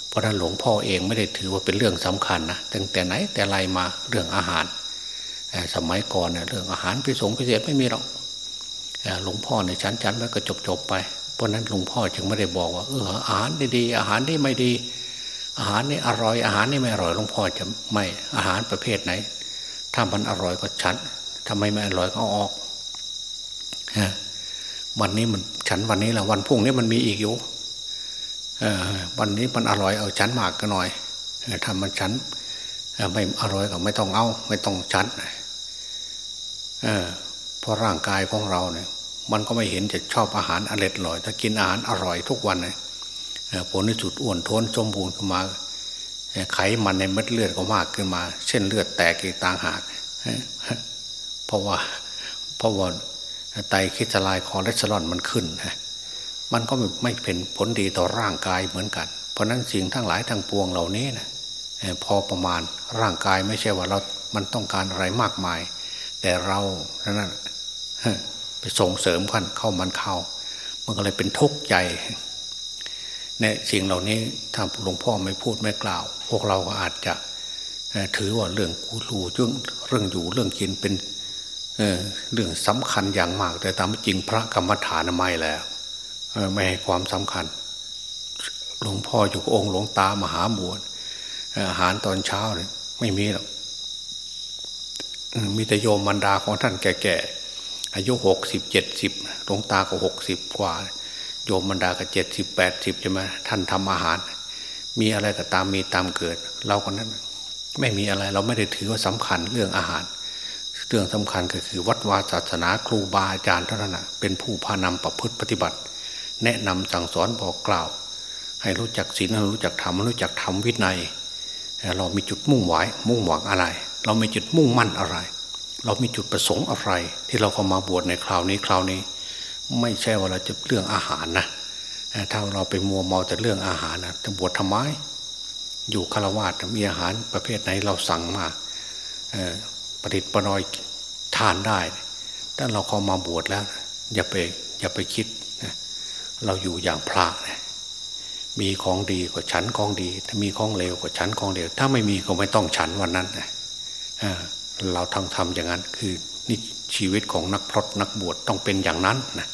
S2: เพราะนั้นหลวงพ่อเองไม่ได้ถือว่าเป็นเรื่องสำคัญนะตั้งแต่ไหนแต่ไรมาเรื่องอาหารสมัยก่อนเนี่ยเรื่องอาหารพิสงพิเศษไม่มีหรอกหลวงพ่อในชั้นชั้นไว้ก็จบจบไป เพราะนั้นหลวงพ่อจึงไม่ได้บอกว่าเอออาหารดีๆอาหารนี่ไม่ดี อาหารนี่อร่อยอาหารนี่ไม่อร่อยหลวงพ่อจะไม่อาหารประเภทไหน ถ้ามันอร่อยก็ชั้นทำไมไม่อร่อยก็ออกฮะ วันนี้มันฉันวันนี้แหละวันพุ่งนี้มันมีอีกอยู่วันนี้มันอร่อยเอาชั้นมากก็หน่อยถ้ามันชั้นไม่อร่อยก็ไม่ต้องเอา ไม่ต้องชั้นเพราะร่างกายของเราเนี่ย มันก็ไม่เห็นจะชอบอาหารอร่อยอร่อย ถ้ากินอาหารอร่อยทุกวันเนี่ยผลที่สุดอ้วนท้นสมบูรณ์ขึ้นมาไขมันในเม็ดเลือดก็มากขึ้นมา เช่นเลือดแตกอีกต่างหากเพราะว่าเพราะว่า ไตคิสลายคอเลสเตอรอลมันขึ้นมันก็ไม่เป็นผลดีต่อร่างกายเหมือนกัน เพราะนั้นสิ่งทั้งหลายทั้งปวงเหล่านี้นะพอประมาณร่างกายไม่ใช่ว่าเรา มันต้องการอะไรมากมาย แต่เรานั้นไปส่งเสริมกันเข้ามันเข้า มันก็เลยเป็นทุกข์ใจเนี่ยสิ่งเหล่านี้ถ้าหลวงพ่อไม่พูดไม่กล่าว พวกเราก็อาจจะถือว่าเรื่องกูรูเรื่องเรื่องอยู่เรื่องกินเป็น เรื่องสำคัญอย่างมาก แต่ตามจริงพระกรรมฐานไม่แล้วไม่ให้ความสำคัญ หลวงพ่ออยู่องค์หลวงตามหาบวชอาหารตอนเช้าเนี่ยไม่มีหรอกมีแต่โยมบรรดาของท่านแก่ๆอายุหกสิบเจ็ดสิบหลวงตาก็หกสิบกว่า โยมบรรดาก็เจ็ดสิบแปดสิบใช่ไหมท่านทำอาหาร มีอะไรก็ตามมีตามเกิด เราก็นั้น ไม่มีอะไรเราไม่ได้ถือว่าสำคัญเรื่องอาหาร เรื่องสำคัญก็คือวัดวาศาสนาครูบาอาจารย์เท่านั้นเป็นผู้พานำประพฤติปฏิบัติ แนะนำสั่งสอนบอกกล่าว ให้รู้จักศีลให้รู้จักธรรมรู้จักธรรมวินัย เรามีจุดมุ่งหมายมุ่งหวังอะไร เรามีจุดมุ่งมั่นอะไร เรามีจุดประสงค์อะไร ที่เราเข้ามาบวชในคราวนี้คราวนี้ ไม่ใช่ว่าเราจะเรื่องอาหารนะถ้าเราไปมัวเมาแต่เรื่องอาหารนะจะบวชทำไมอยู่คารวะมีอาหารประเภทไหนเราสั่งมา ปฏิปนอยทานได้ถ้าเราเข้ามาบวชแล้ว อย่าไปอย่าไปคิดนะเราอยู่อย่างพระนะมีของดีกว่าฉันของดี ถ้ามีของเลวกว่าฉันของเลวถ้าไม่มีก็ไม่ต้องฉันวันนั้นนะเราทำทำอย่างนั้นคือนี่ชีวิตของนักพรตนักบวชต้องเป็นอย่างนั้นนะ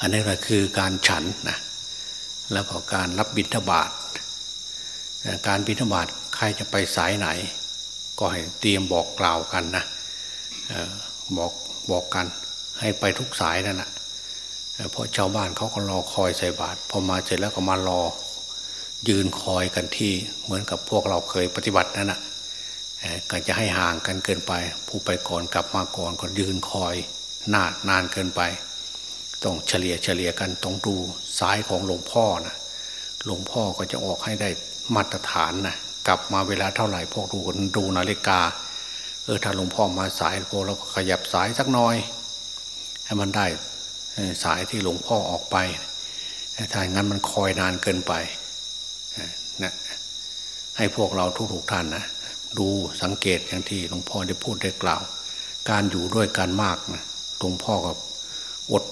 S2: อันนี้แหละคือการฉันนะแล้วก็การรับบิณฑบาตการบิณฑบาตใครจะไปสายไหน ก็ให้เตรียมบอกกล่าวกันนะบอกบอกกันให้ไปทุกสายนั่นแหละเพราะชาวบ้านเขาก็รอคอยใส่บาตรพอมาเสร็จแล้วก็มารอยืนคอยกันที่เหมือนกับพวกเราเคยปฏิบัตินั่นแหะก็จะให้ห่างกันเกินไป ผู้ไปก่อนกลับมาก่อนก็ยืนคอยนานนานเกินไป ต้องเฉลี่ยเฉลี่ยกันต้องดูสายของหลวงพ่อนะหลวงพ่อก็จะออกให้ได้มาตรฐานนะ กลับมาเวลาเท่าไหร่พวกดูดูนาฬิกา เออถ้าหลวงพ่อมาสายพวกเราก็ขยับสายสักน่อย ให้มันได้สายที่หลวงพ่อออกไปถ้าอย่างนั้นมันคอยนานเกินไปนะให้พวกเราทุกๆท่านนะดูสังเกตอย่างที่หลวงพ่อได้พูดได้กล่าว การอยู่ด้วยกันมากนะหลวงพ่อก็อด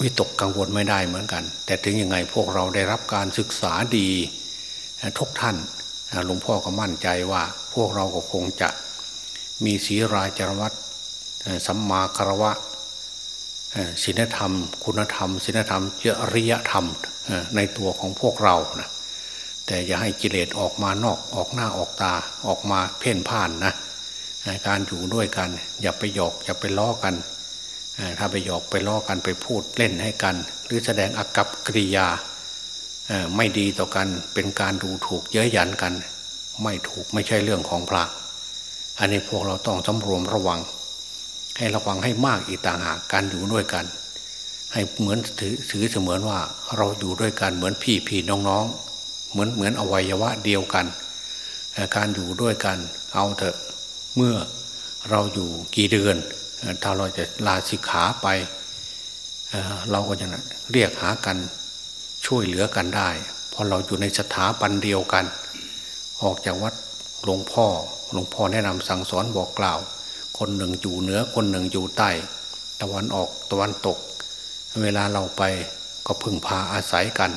S2: วิตกกังวลไม่ได้เหมือนกัน แต่ถึงยังไงพวกเราได้รับการศึกษาดีทุกท่าน หลวงพ่อก็มั่นใจว่า พวกเราก็คงจะมีศีราจารวัตสัมมาคารวะศีลธรรม คุณธรรมศีลธรรมจริยธรรมในตัวของพวกเรานะแต่อย่าให้กิเลสออกมานอกออกหน้าออกตาออกมาเพ่นพ่านนะการอยู่ด้วยกัน อย่าไปหยอกอย่าไปล้อกัน ถ้าไปหยอกไปล้อกันไปพูดเล่นให้กัน หรือแสดงอากับกิริยา ไม่ดีต่อกันเป็นการดูถูกเย้ยหยันกัน ไม่ถูกไม่ใช่เรื่องของพระ อันนี้พวกเราต้องสำรวมระวัง ให้ระวังให้มากอีกต่างหากการอยู่ด้วยกัน ให้เหมือนถือถือเสมือนว่าเราอยู่ด้วยกันเหมือนพี่พี่น้องๆ เหมือนเหมือนอวัยวะเดียวกัน การอยู่ด้วยกันเอาเถอะเมื่อเราอยู่กี่เดือน ถ้าเราจะลาสิกขาไป เราก็จะเรียกหากัน ช่วยเหลือกันได้เพราะเราอยู่ในสถาบันเดียวกัน ออกจากวัดหลวงพ่อหลวงพ่อแนะนำสั่งสอนบอกกล่าว คนหนึ่งอยู่เหนือคนหนึ่งอยู่ใต้ ตะวันออกตะวันตก เวลาเราไปก็พึ่งพาอาศัยกัน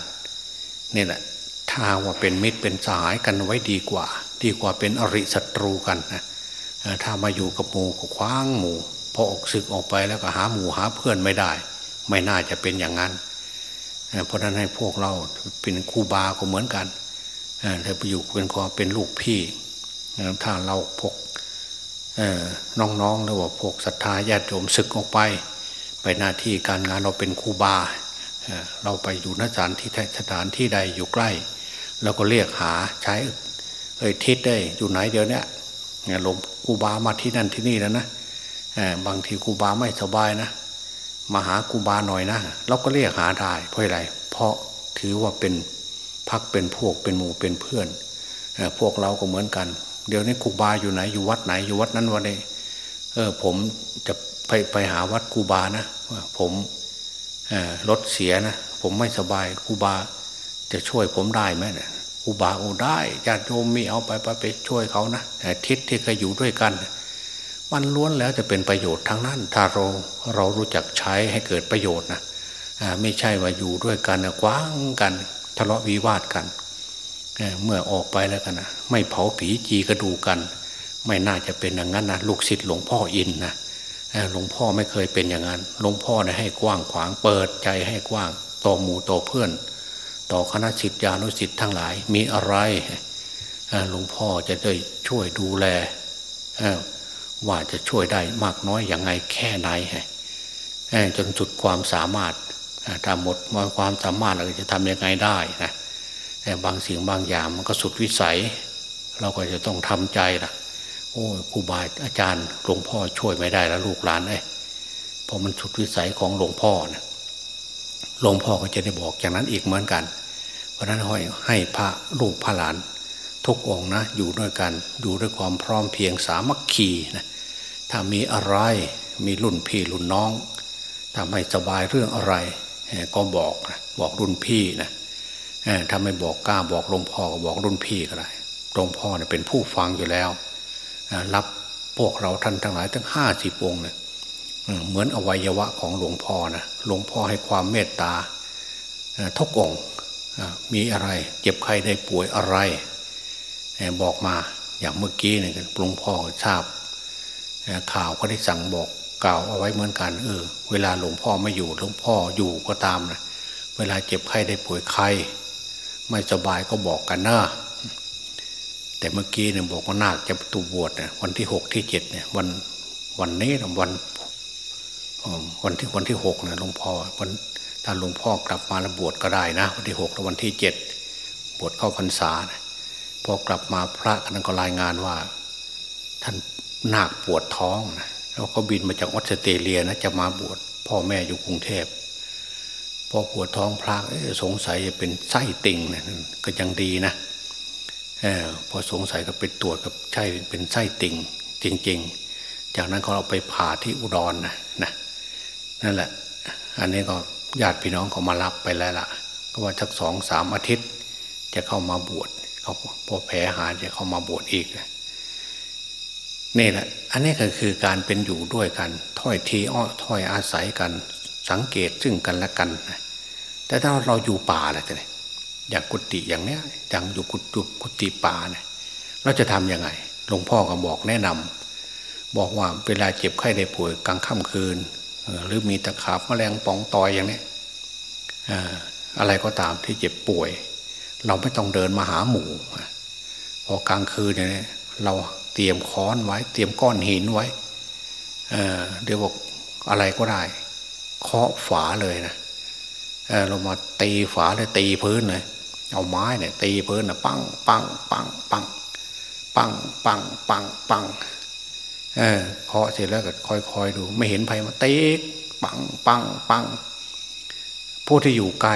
S2: นี่แหละถ้าว่าเป็นมิตรเป็นสหายกันไว้ดีกว่า ดีกว่าเป็นอริศัตรูกันนะถ้ามาอยู่กับหมู่ก็คว้างหมู่พอออกศึกออกไปแล้วก็หาหมู่หาเพื่อนไม่ได้ ไม่น่าจะเป็นอย่างนั้น เพราะนั้นให้พวกเราเป็นครูบาก็เหมือนกันถ้าไปอยู่เป็นความเป็นลูกพี่ถ้าเราพกน้องๆหรือว่าพวกศรัทธาญาติโยมศึกออกไป ไปหน้าที่การงานเราเป็นครูบาเราไปอยู่นสถานที่สถานที่ใดอยู่ใกล้เราก็เรียกหาใช้เอ้ยทิศได้อยู่ไหนเดี๋ยวนี้หลวงครูบามาที่นั่นที่นี่แล้วนะบางทีครูบาไม่สบายนะ มาหาครูบาหน่อยนะเราก็เรียกหาได้เพราะอะไรเพราะถือว่าเป็นพักเป็นพวกเป็นหมู่เป็นเพื่อนพวกเราก็เหมือนกัน เดี๋ยวนี้ครูบาอยู่ไหนอยู่วัดไหนอยู่วัดนั้นวันนี้เออผมจะไปไปหาวัดครูบานะผมรถเสียนะผมไม่สบายครูบาจะช่วยผมได้ไหมนะครูบาโอ้ได้ญาติโยมมีเอาไปไปไปช่วยเขานะทิศที่เคยอยู่ด้วยกัน มันล้วนแล้วจะเป็นประโยชน์ทั้งนั้น ถ้าเราเรารู้จักใช้ให้เกิดประโยชน์นะไม่ใช่ว่าอยู่ด้วยกันกว้างกันทะเลาะวิวาทกันเมื่อออกไปแล้วกันนะไม่เผาผีจีกระดูกัน ไม่น่าจะเป็นอย่างนั้นนะลูกศิษย์หลวงพ่ออินนะหลวงพ่อไม่เคยเป็นอย่างนั้นหลวงพ่อนี่ยให้กว้างขวางเปิดใจให้กว้างต่อหมู่ต่อเพื่อน ต่อคณะศิษยานุศิษย์ทั้งหลายมีอะไรหลวงพ่อจะได้ช่วยดูแล ว่าจะช่วยได้มากน้อยอย่างไงแค่ไหนจนสุดความสามารถถ้าหมดความสามารถเราจะทำยังไงได้นะแต่บางสิ่งบางอย่างมันก็สุดวิสัย เราก็จะต้องทำใจนะโอ้ครูบาอาจารย์หลวงพ่อช่วยไม่ได้แล้วลูกหลานเอ้เพราะมันสุดวิสัยของหลวงพ่อนะหลวงพ่อก็จะได้บอกอย่างนั้นอีกเหมือนกัน เพราะนั้นให้ให้พระลูกพระหลาน ทุกองนะอยู่ด้วยกันอยู่ด้วยความพร้อมเพียงสามัคคีนะถ้ามีอะไรมีรุ่นพี่รุ่นน้องถ้าไม่สบายเรื่องอะไรก็บอกนะบอกรุ่นพี่นะถ้าไม่บอกกล้าบอกหลวงพ่อก็บอกรุ่นพี่ก็ได้หลวงพ่อเนี่ยเป็นผู้ฟังอยู่แล้วรับพวกเราท่านทั้งหลายทั้งห้าสิบองค์เนี่ยเหมือนอวัยวะของหลวงพ่อนะหลวงพ่อให้ความเมตตาทุกองมีอะไร เจ็บไข้ได้ป่วยอะไร บอกมาอย่างเมื่อกี้เนี่ยหลวงพ่อทราบข่าวก็ได้สั่งบอกกล่าวเอาไว้เหมือนกันเออเวลาหลวงพ่อไม่อยู่หลวงพ่ออยู่ก็ตามนะเวลาเจ็บไข้ได้ป่วยใครไม่สบายก็บอกกันนะแต่เมื่อกี้เนี่ยบอกว่านาคจะตูบวชเนี่ยวันที่หกที่เจ็ดเนี่ยวันวันนี้วันวันที่วันที่หกเนี่ยหลวงพ่อวันถ้าหลวงพ่อกลับมาแล้วบวชก็ได้นะ วันที่หกแล้ววันที่เจ็ดบวชเข้าพรรษานะ พอกลับมาพระนั้นก็รายงานว่า ท่านนาคปวดท้องนะแล้วก็บินมาจากออสเตรเลียนะจะมาบวชพ่อแม่อยู่กรุงเทพพอปวดท้องพระสงสัยจะเป็นไส้ติ่งนะก็ยังดีนะอพอสงสัยก็ไปตรวจกับใช่เป็นไส้ติ่ง จริง ๆ จากนั้นเขาเอาไปผ่าที่อุดรนนะนะนั่นแหละ อันนี้ก็ญาติพี่น้องเขามารับไปแล้วล่ะ ก็ว่าสักสองสามอาทิตย์ จะเข้ามาบวช เขาพอแผลหายจะเข้ามาบวชอีกนี่แหละ อันนี้ก็คือการเป็นอยู่ด้วยกัน ถ้อยทีอ้อถ้อยอาศัยกัน สังเกตซึ่งกันและกันแต่ถ้าเราอยู่ป่าอะไรแต่อย่างกุฏิอย่างเนี้ยอย่างอยู่กุฏิกุฏิป่าเนี่ยเราจะทํำยังไง หลวงพ่อก็บอกแนะนำบอกว่าเวลาเจ็บไข้ได้ป่วยกลางค่ำคืน หรือมีตะขาบแมลงป่องตอยอย่างนี้อะไรก็ตามที่เจ็บป่วย เราไม่ต้องเดินมาหาหมูพอกลางคืนเนี่ยเราเตรียมค้อนไว้ เตรียมก้อนหินไว้เเดี๋ยวบอกอะไรก็ได้ เคาะฝาเลยนะเเรามาตีฝาเลยตีพื้นเลยเอาไม้เนี่ยตีพื้นนะปังปังปังปังปังปังปังปังเออเคาะเสร็จแล้วก็คอยๆดู ไม่เห็นใครมาเตีปังปังปังผู้ที่อยู่ใกล้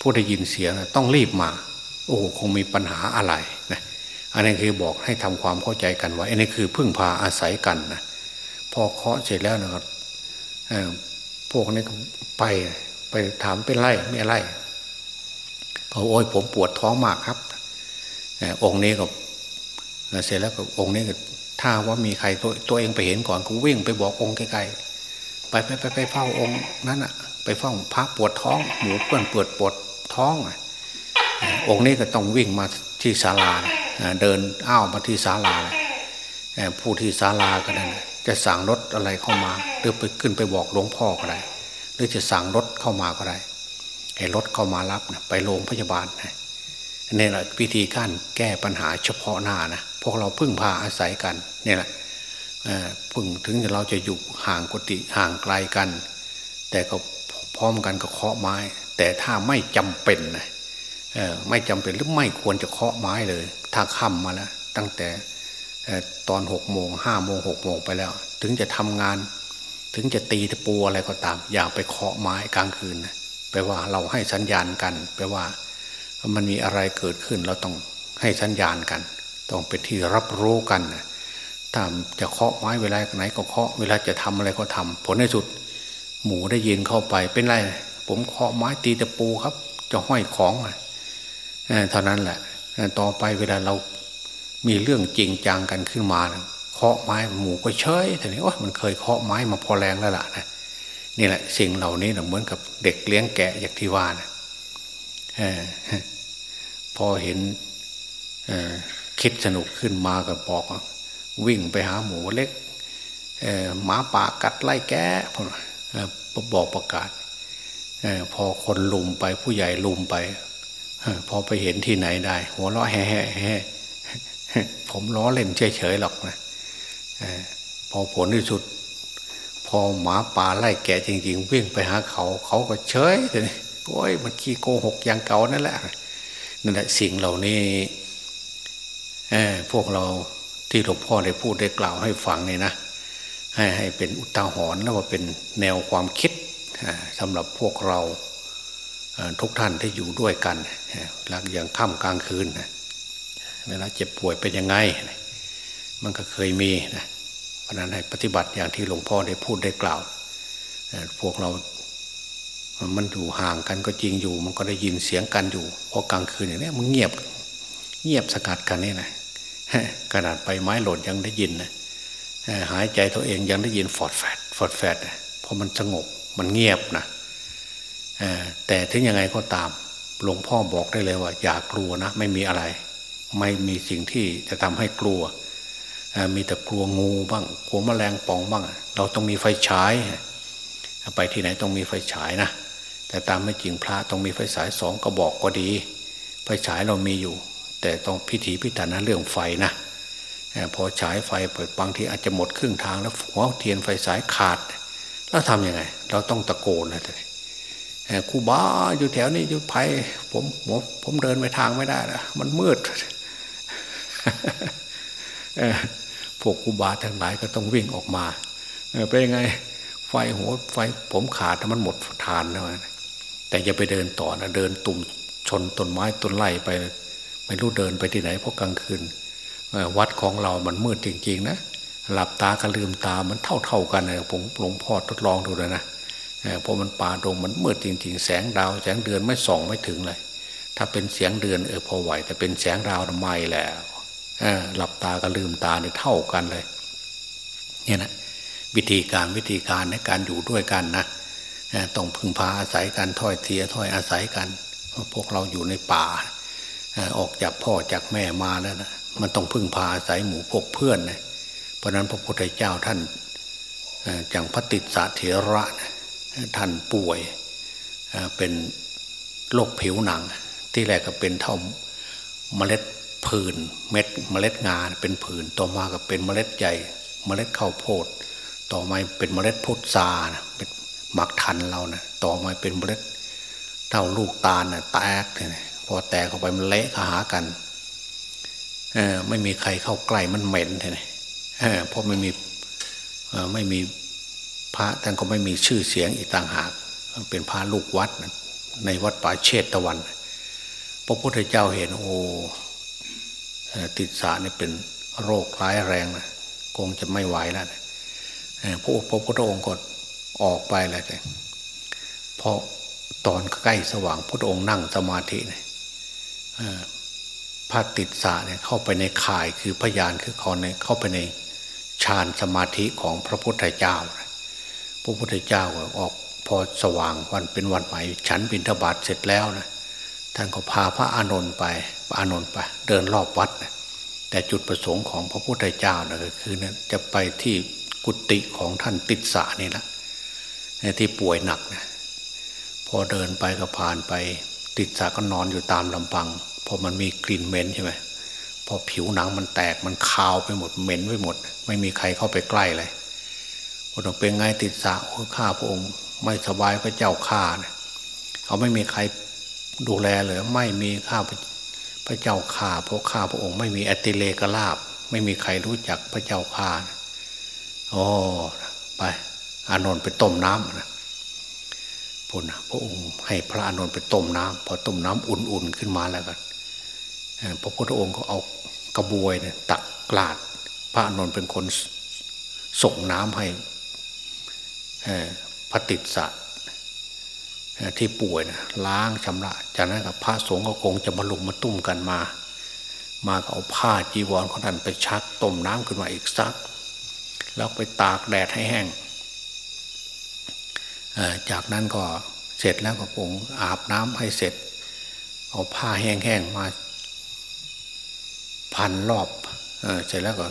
S2: ผู้ที่ยินเสียงต้องรีบมา โอ้คงมีปัญหาอะไรนะอันนี้คือบอกให้ทำความเข้าใจกันไว้อันนี้คือพึ่งพาอาศัยกันนะพอเคาะเสร็จแล้วนะครับพวกนี้ไปไปถามเป็นไรไม่ไรเขาโอ้ยผมปวดท้องมากครับองค์นี้ก็เสร็จแล้วก็องค์นี้ก็ถ้าว่ามีใครตัวตัวเองไปเห็นก่อนก็วิ่งไปบอกองค์ใกลๆไปไปไปไปเฝ้าองค์นั้นอะไปเฝ้าพระปวดท้อง หมูเปื่อนปวดปวด ท้องอะองค์นี้ก็ต้องวิ่งมาที่ศาลาเดินอ้าวมาที่ศาลาผู้ที่ศาลาก็นั่นจะสั่งรถอะไรเข้ามา หรือไปขึ้นไปบอกหลวงพ่อก็ได้หรือจะสั่งรถเข้ามาก็ได้ให้รถเข้ามารับนะไปโรงพยาบาลนะนี่แหละวิธีการแก้ปัญหาเฉพาะหน้านะพวกเราพึ่งพาอาศัยกันนี่แหละพึ่งถึงเราจะอยู่ห่างกุฏิห่างไกลกัน แต่ก็พร้อมกันก็เคาะไม้ แต่ถ้าไม่จำเป็นนะไม่จำเป็นหรือไม่ควรจะเคาะไม้เลย ถ้าค่ำมาแล้ว ตั้งแต่ตอนหกโมงห้าโมงหกโมงไปแล้ว ถึงจะทำงาน ถึงจะตีตะปูอะไรก็ตาม อย่าไปเคาะไม้กลางคืนนะแปลว่าเราให้สัญญาณกัน แปลว่ามันมีอะไรเกิดขึ้นเราต้องให้สัญญาณกัน ต้องเป็นที่รับรู้กันนะถ้าจะเคาะไม้เวลาไหนก็เคาะเวลาจะทำอะไรก็ทำผลในสุด หมูได้ยินเข้าไปเป็นไร ผมเคาะไม้ตีตะปูครับ จะห้อยของเท่านั้นแหละต่อไปเวลาเรามีเรื่องจริงจังกันขึ้นมาเคาะไม้หมูก็เฉยแต่นี้ว่ามันเคยเคาะไม้มาพอแรงแล้วล่ะนะนี่แหละ สิ่งเหล่านี้เหมือนกับเด็กเลี้ยงแกะอย่างที่ว่านะพอเห็นคิดสนุกขึ้นมาก็บอกวิ่งไปหาหมูเล็กหมาป่ากัดไล่แกะพอบอกประกาศ พอคนลุมไปผู้ใหญ่ลุมไปพอไปเห็นที่ไหนได้ หัวเราะแห่แห่ผมล้อเล่นเฉยๆหรอกนะพอผลที่สุด พอหมาป่าไล่แกะจริงๆวิ่งไปหาเขา เขาก็เฉยเลยโอ้ยมันขี้โกหกอย่างเก่านั่นแหละนั่นแหละสิ่งเหล่านี้พวกเราที่หลวงพ่อได้พูดได้กล่าวให้ฟังเนี่ยนะให้ให้เป็นอุทาหรณ์แล้วว่าเป็นแนวความคิด สำหรับพวกเราทุกท่านที่อยู่ด้วยกันหลังอย่างค่ำกลางคืนเวลาเจ็บป่วยเป็นยังไง มันก็เคยมีนะเพราะนั้นให้ปฏิบัติอย่างที่หลวงพ่อได้พูดได้กล่าว พวกเรามันอยู่ห่างกันก็จริงอยู่ มันก็ได้ยินเสียงกันอยู่พอกลางคืนอย่างนี้มันเงียบ เงียบสกัดกันนี่นะขนาดไปไม้หล่นยังได้ยินนะหายใจตัวเองยังได้ยินฟอดแฟดฟอดแฟดเพราะมันสงบ มันเงียบนะแต่ถึงยังไงก็ตาม หลวงพ่อบอกได้เลยว่า อย่ากลัวนะ ไม่มีอะไร ไม่มีสิ่งที่จะทำให้กลัว มีแต่กลัวงูบ้าง กลัวแมลงป่องบ้าง เราต้องมีไฟฉาย ไปที่ไหนต้องมีไฟฉายนะ แต่ตามไม่จริงพระต้องมีไฟฉายสองกระบอกก็ดี ไฟฉายเรามีอยู่ แต่ต้องพิถีพิถันนะเรื่องไฟนะพอฉายไฟบางทีอาจจะหมดครึ่งทางแล้วหัวเทียนไฟฉายขาด แล้วทำยังไง เราต้องตะโกนนะครูบาอยู่แถวนี้อยู่ภัยผมผมผมเดินไปทางไม่ได้ละมันมืดพวกครูบาทั้งหลายก็ต้องวิ่งออกมาเป็นยังไง ไฟหัวไฟผมขาดมันหมดทานแล้วแต่อย่าไปเดินต่อนะเดินตุ่มชนต้นไม้ต้นไร่ไปไม่รู้เดินไปที่ไหนเพราะกลางคืนวัดของเรามันมืดจริงๆนะ หลับตากับลืมตามันเท่าๆกันเลยผมหลวงพ่อทดลองดูเลยนะเพราะมันป่าดงมันมืดจริง ๆ แสงดาวแสงเดือนไม่ส่องไม่ถึงเลย ถ้าเป็นเสียงเดือนเออพอไหว แต่เป็นแสงดาวทำไมแล้วหลับตากับลืมตาเนี่ยเท่ากันเลย เนี่ยนะวิธีการวิธีการในการอยู่ด้วยกันนะต้องพึ่งพาอาศัยกันถ้อยเทียถ้อยอาศัยกันพวกเราอยู่ในป่า ออกจากพ่อจากแม่มาแล้วนะมันต้องพึ่งพาอาศัยหมู่พวกเพื่อนนะ เพราะนั้นพระพุทธเจ้าท่านจังพระติสาเถระท่านป่วยเป็นโรคผิวหนัง ที่แรกก็เป็นเท่าเมล็ดผื่นเม็ดเมล็ดงานเป็นผื่นต่อมาก็เป็นเมล็ดใหญ่เมล็ดข้าวโพด ต่อมาเป็นเมล็ดพุทรานะเป็นหมักทันเรานะต่อมาเป็นเมล็ดเท่าลูกตาลนะแตกเลยพอแตกเข้าไปมันเละขาหากันไม่มีใครเข้าใกล้มันเหม็นเลย เพราะไม่มีไม่มีพระท่านก็ไม่มีชื่อเสียงอีกต่างหาก เป็นพระลูกวัดในวัดป่าเชตตะวัน พระพุทธเจ้าเห็นโอ้ติดสาเนี่ยเป็นโรคร้ายแรงนะคงจะไม่ไหวแล้วนะพระพระพุทธองค์ก็ออกไปแล้วแต่พอตอนใกล้สว่างพระองค์นั่งสมาธินะพระติดสะเนี่ยเข้าไปในข่ายคือพยานคือเขาในเข้าไปใน ฌานสมาธิของพระพุทธเจ้า พระพุทธเจ้าออกพอสว่างวันเป็นวันใหม่ฉันบินทบาทเสร็จแล้วนะท่านก็พาพระอานนท์ไปพระอานนท์ไป เดินรอบวัดนะแต่จุดประสงค์ของพระพุทธเจ้านะก็คือนะจะไปที่กุฏิของท่านติดสะนี่นะที่ป่วยหนักนะพอเดินไปก็ผ่านไป ติดสะก็นอนอยู่ตามลำพังพอมันมีกลิ่นเหม็นใช่ไหมพอผิวหนังมันแตกมันคาวไปหมดเหม็นไปหมด ไม่มีใครเข้าไปใกล้เลยพอเป็นไงติดสะข้าพระองค์ ไม่สบายพระเจ้าข้าเนี่ยเขาไม่มีใครดูแลเลยไม่มีข้าพระเจ้าข้าเพราะข้าพระองค์ไม่มีอติเลกลาบ ไม่มีใครรู้จักพระเจ้าข้าโอ้ไป อานนท์ไปต้มน้ำนะพุนพระองค์ให้พระอานนท์ไปต้มน้ำพอต้มน้ำอุ่นๆขึ้นมาแล้วกันพระพุทธองค์ก็เอากระบวยเนี่ยตักกลาด พระนนท์เป็นคนส่งน้ำให้พระติดสะที่ป่วยนะล้างชำระจากนั้นกับพระสงฆ์ก็คงจะมาลุมมาตุ้มกันมา มาก็เอาผ้าจีวรของท่านไปชักต้มน้ำขึ้นมาอีกซัก แล้วไปตากแดดให้แห้งจากนั้นก็เสร็จแล้วก็คงอาบน้ำให้เสร็จ เอาผ้าแห้งๆมาพันรอบเสร็จแล้วก็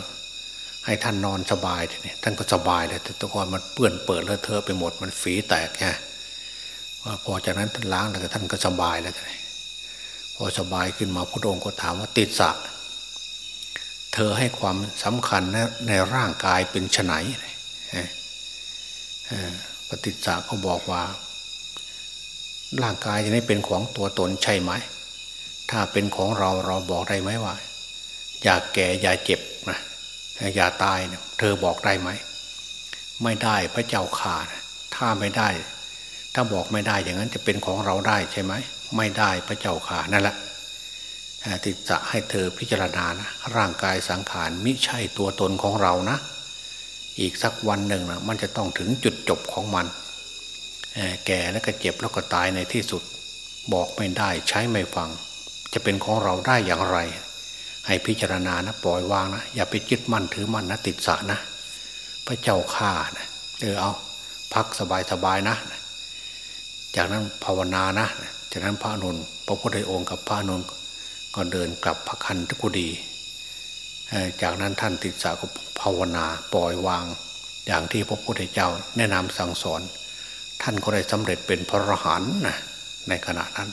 S2: ให้ท่านนอนสบายทีนี้ท่านก็สบายเลยแต่ตะกอนมันเปื้อนเปิดเลอะเทอะไปหมดมันฝีแตกไงพอจากนั้นท่านล้างแล้วท่านก็สบายแล้วทีพอสบายขึ้นมาพระองค์ก็ถามว่าติดสะเธอให้ความสำคัญในร่างกายเป็นไฉนปฏิจจาก็บอกว่า ร่างกายจะนี้เป็นของตัวตนใช่ไหม ถ้าเป็นของเราเราบอกได้ไหมว่า อย่าแก่อย่าเจ็บนะ อย่าตายเนะเธอบอกได้ไหม ไม่ได้พระเจ้าข่านะถ้าไม่ได้ ถ้าบอกไม่ได้อย่างนั้นจะเป็นของเราได้ใช่ไหม ไม่ได้พระเจ้าข่านั่นแหละติดจะให้เธอพิจารณานะร่างกายสังขารมิใช่ตัวตนของเรานะ อีกสักวันหนึ่งนะมันจะต้องถึงจุดจบของมัน แก่แล้วก็เจ็บแล้วก็ตายในที่สุด บอกไม่ได้ใช้ไม่ฟัง จะเป็นของเราได้อย่างไร ให้พิจารณานะปล่อยวางนะอย่าไปยึดมั่นถือมั่นนะติดสะนะ พระเจ้าข่านะเออเอาพักสบายสบายนะ จากนั้นภาวนานะ จากนั้นพระนุนพระพุทธองค์กับพระนุนก็เดินกลับพระคันทกุดีจากนั้นท่านติดสะก็ภาวนาปล่อยวาง อย่างที่พระพุทธเจ้าแนะนำสั่งสอน ท่านก็ได้สำเร็จเป็นพระอรหันต์นะในขณะนั้น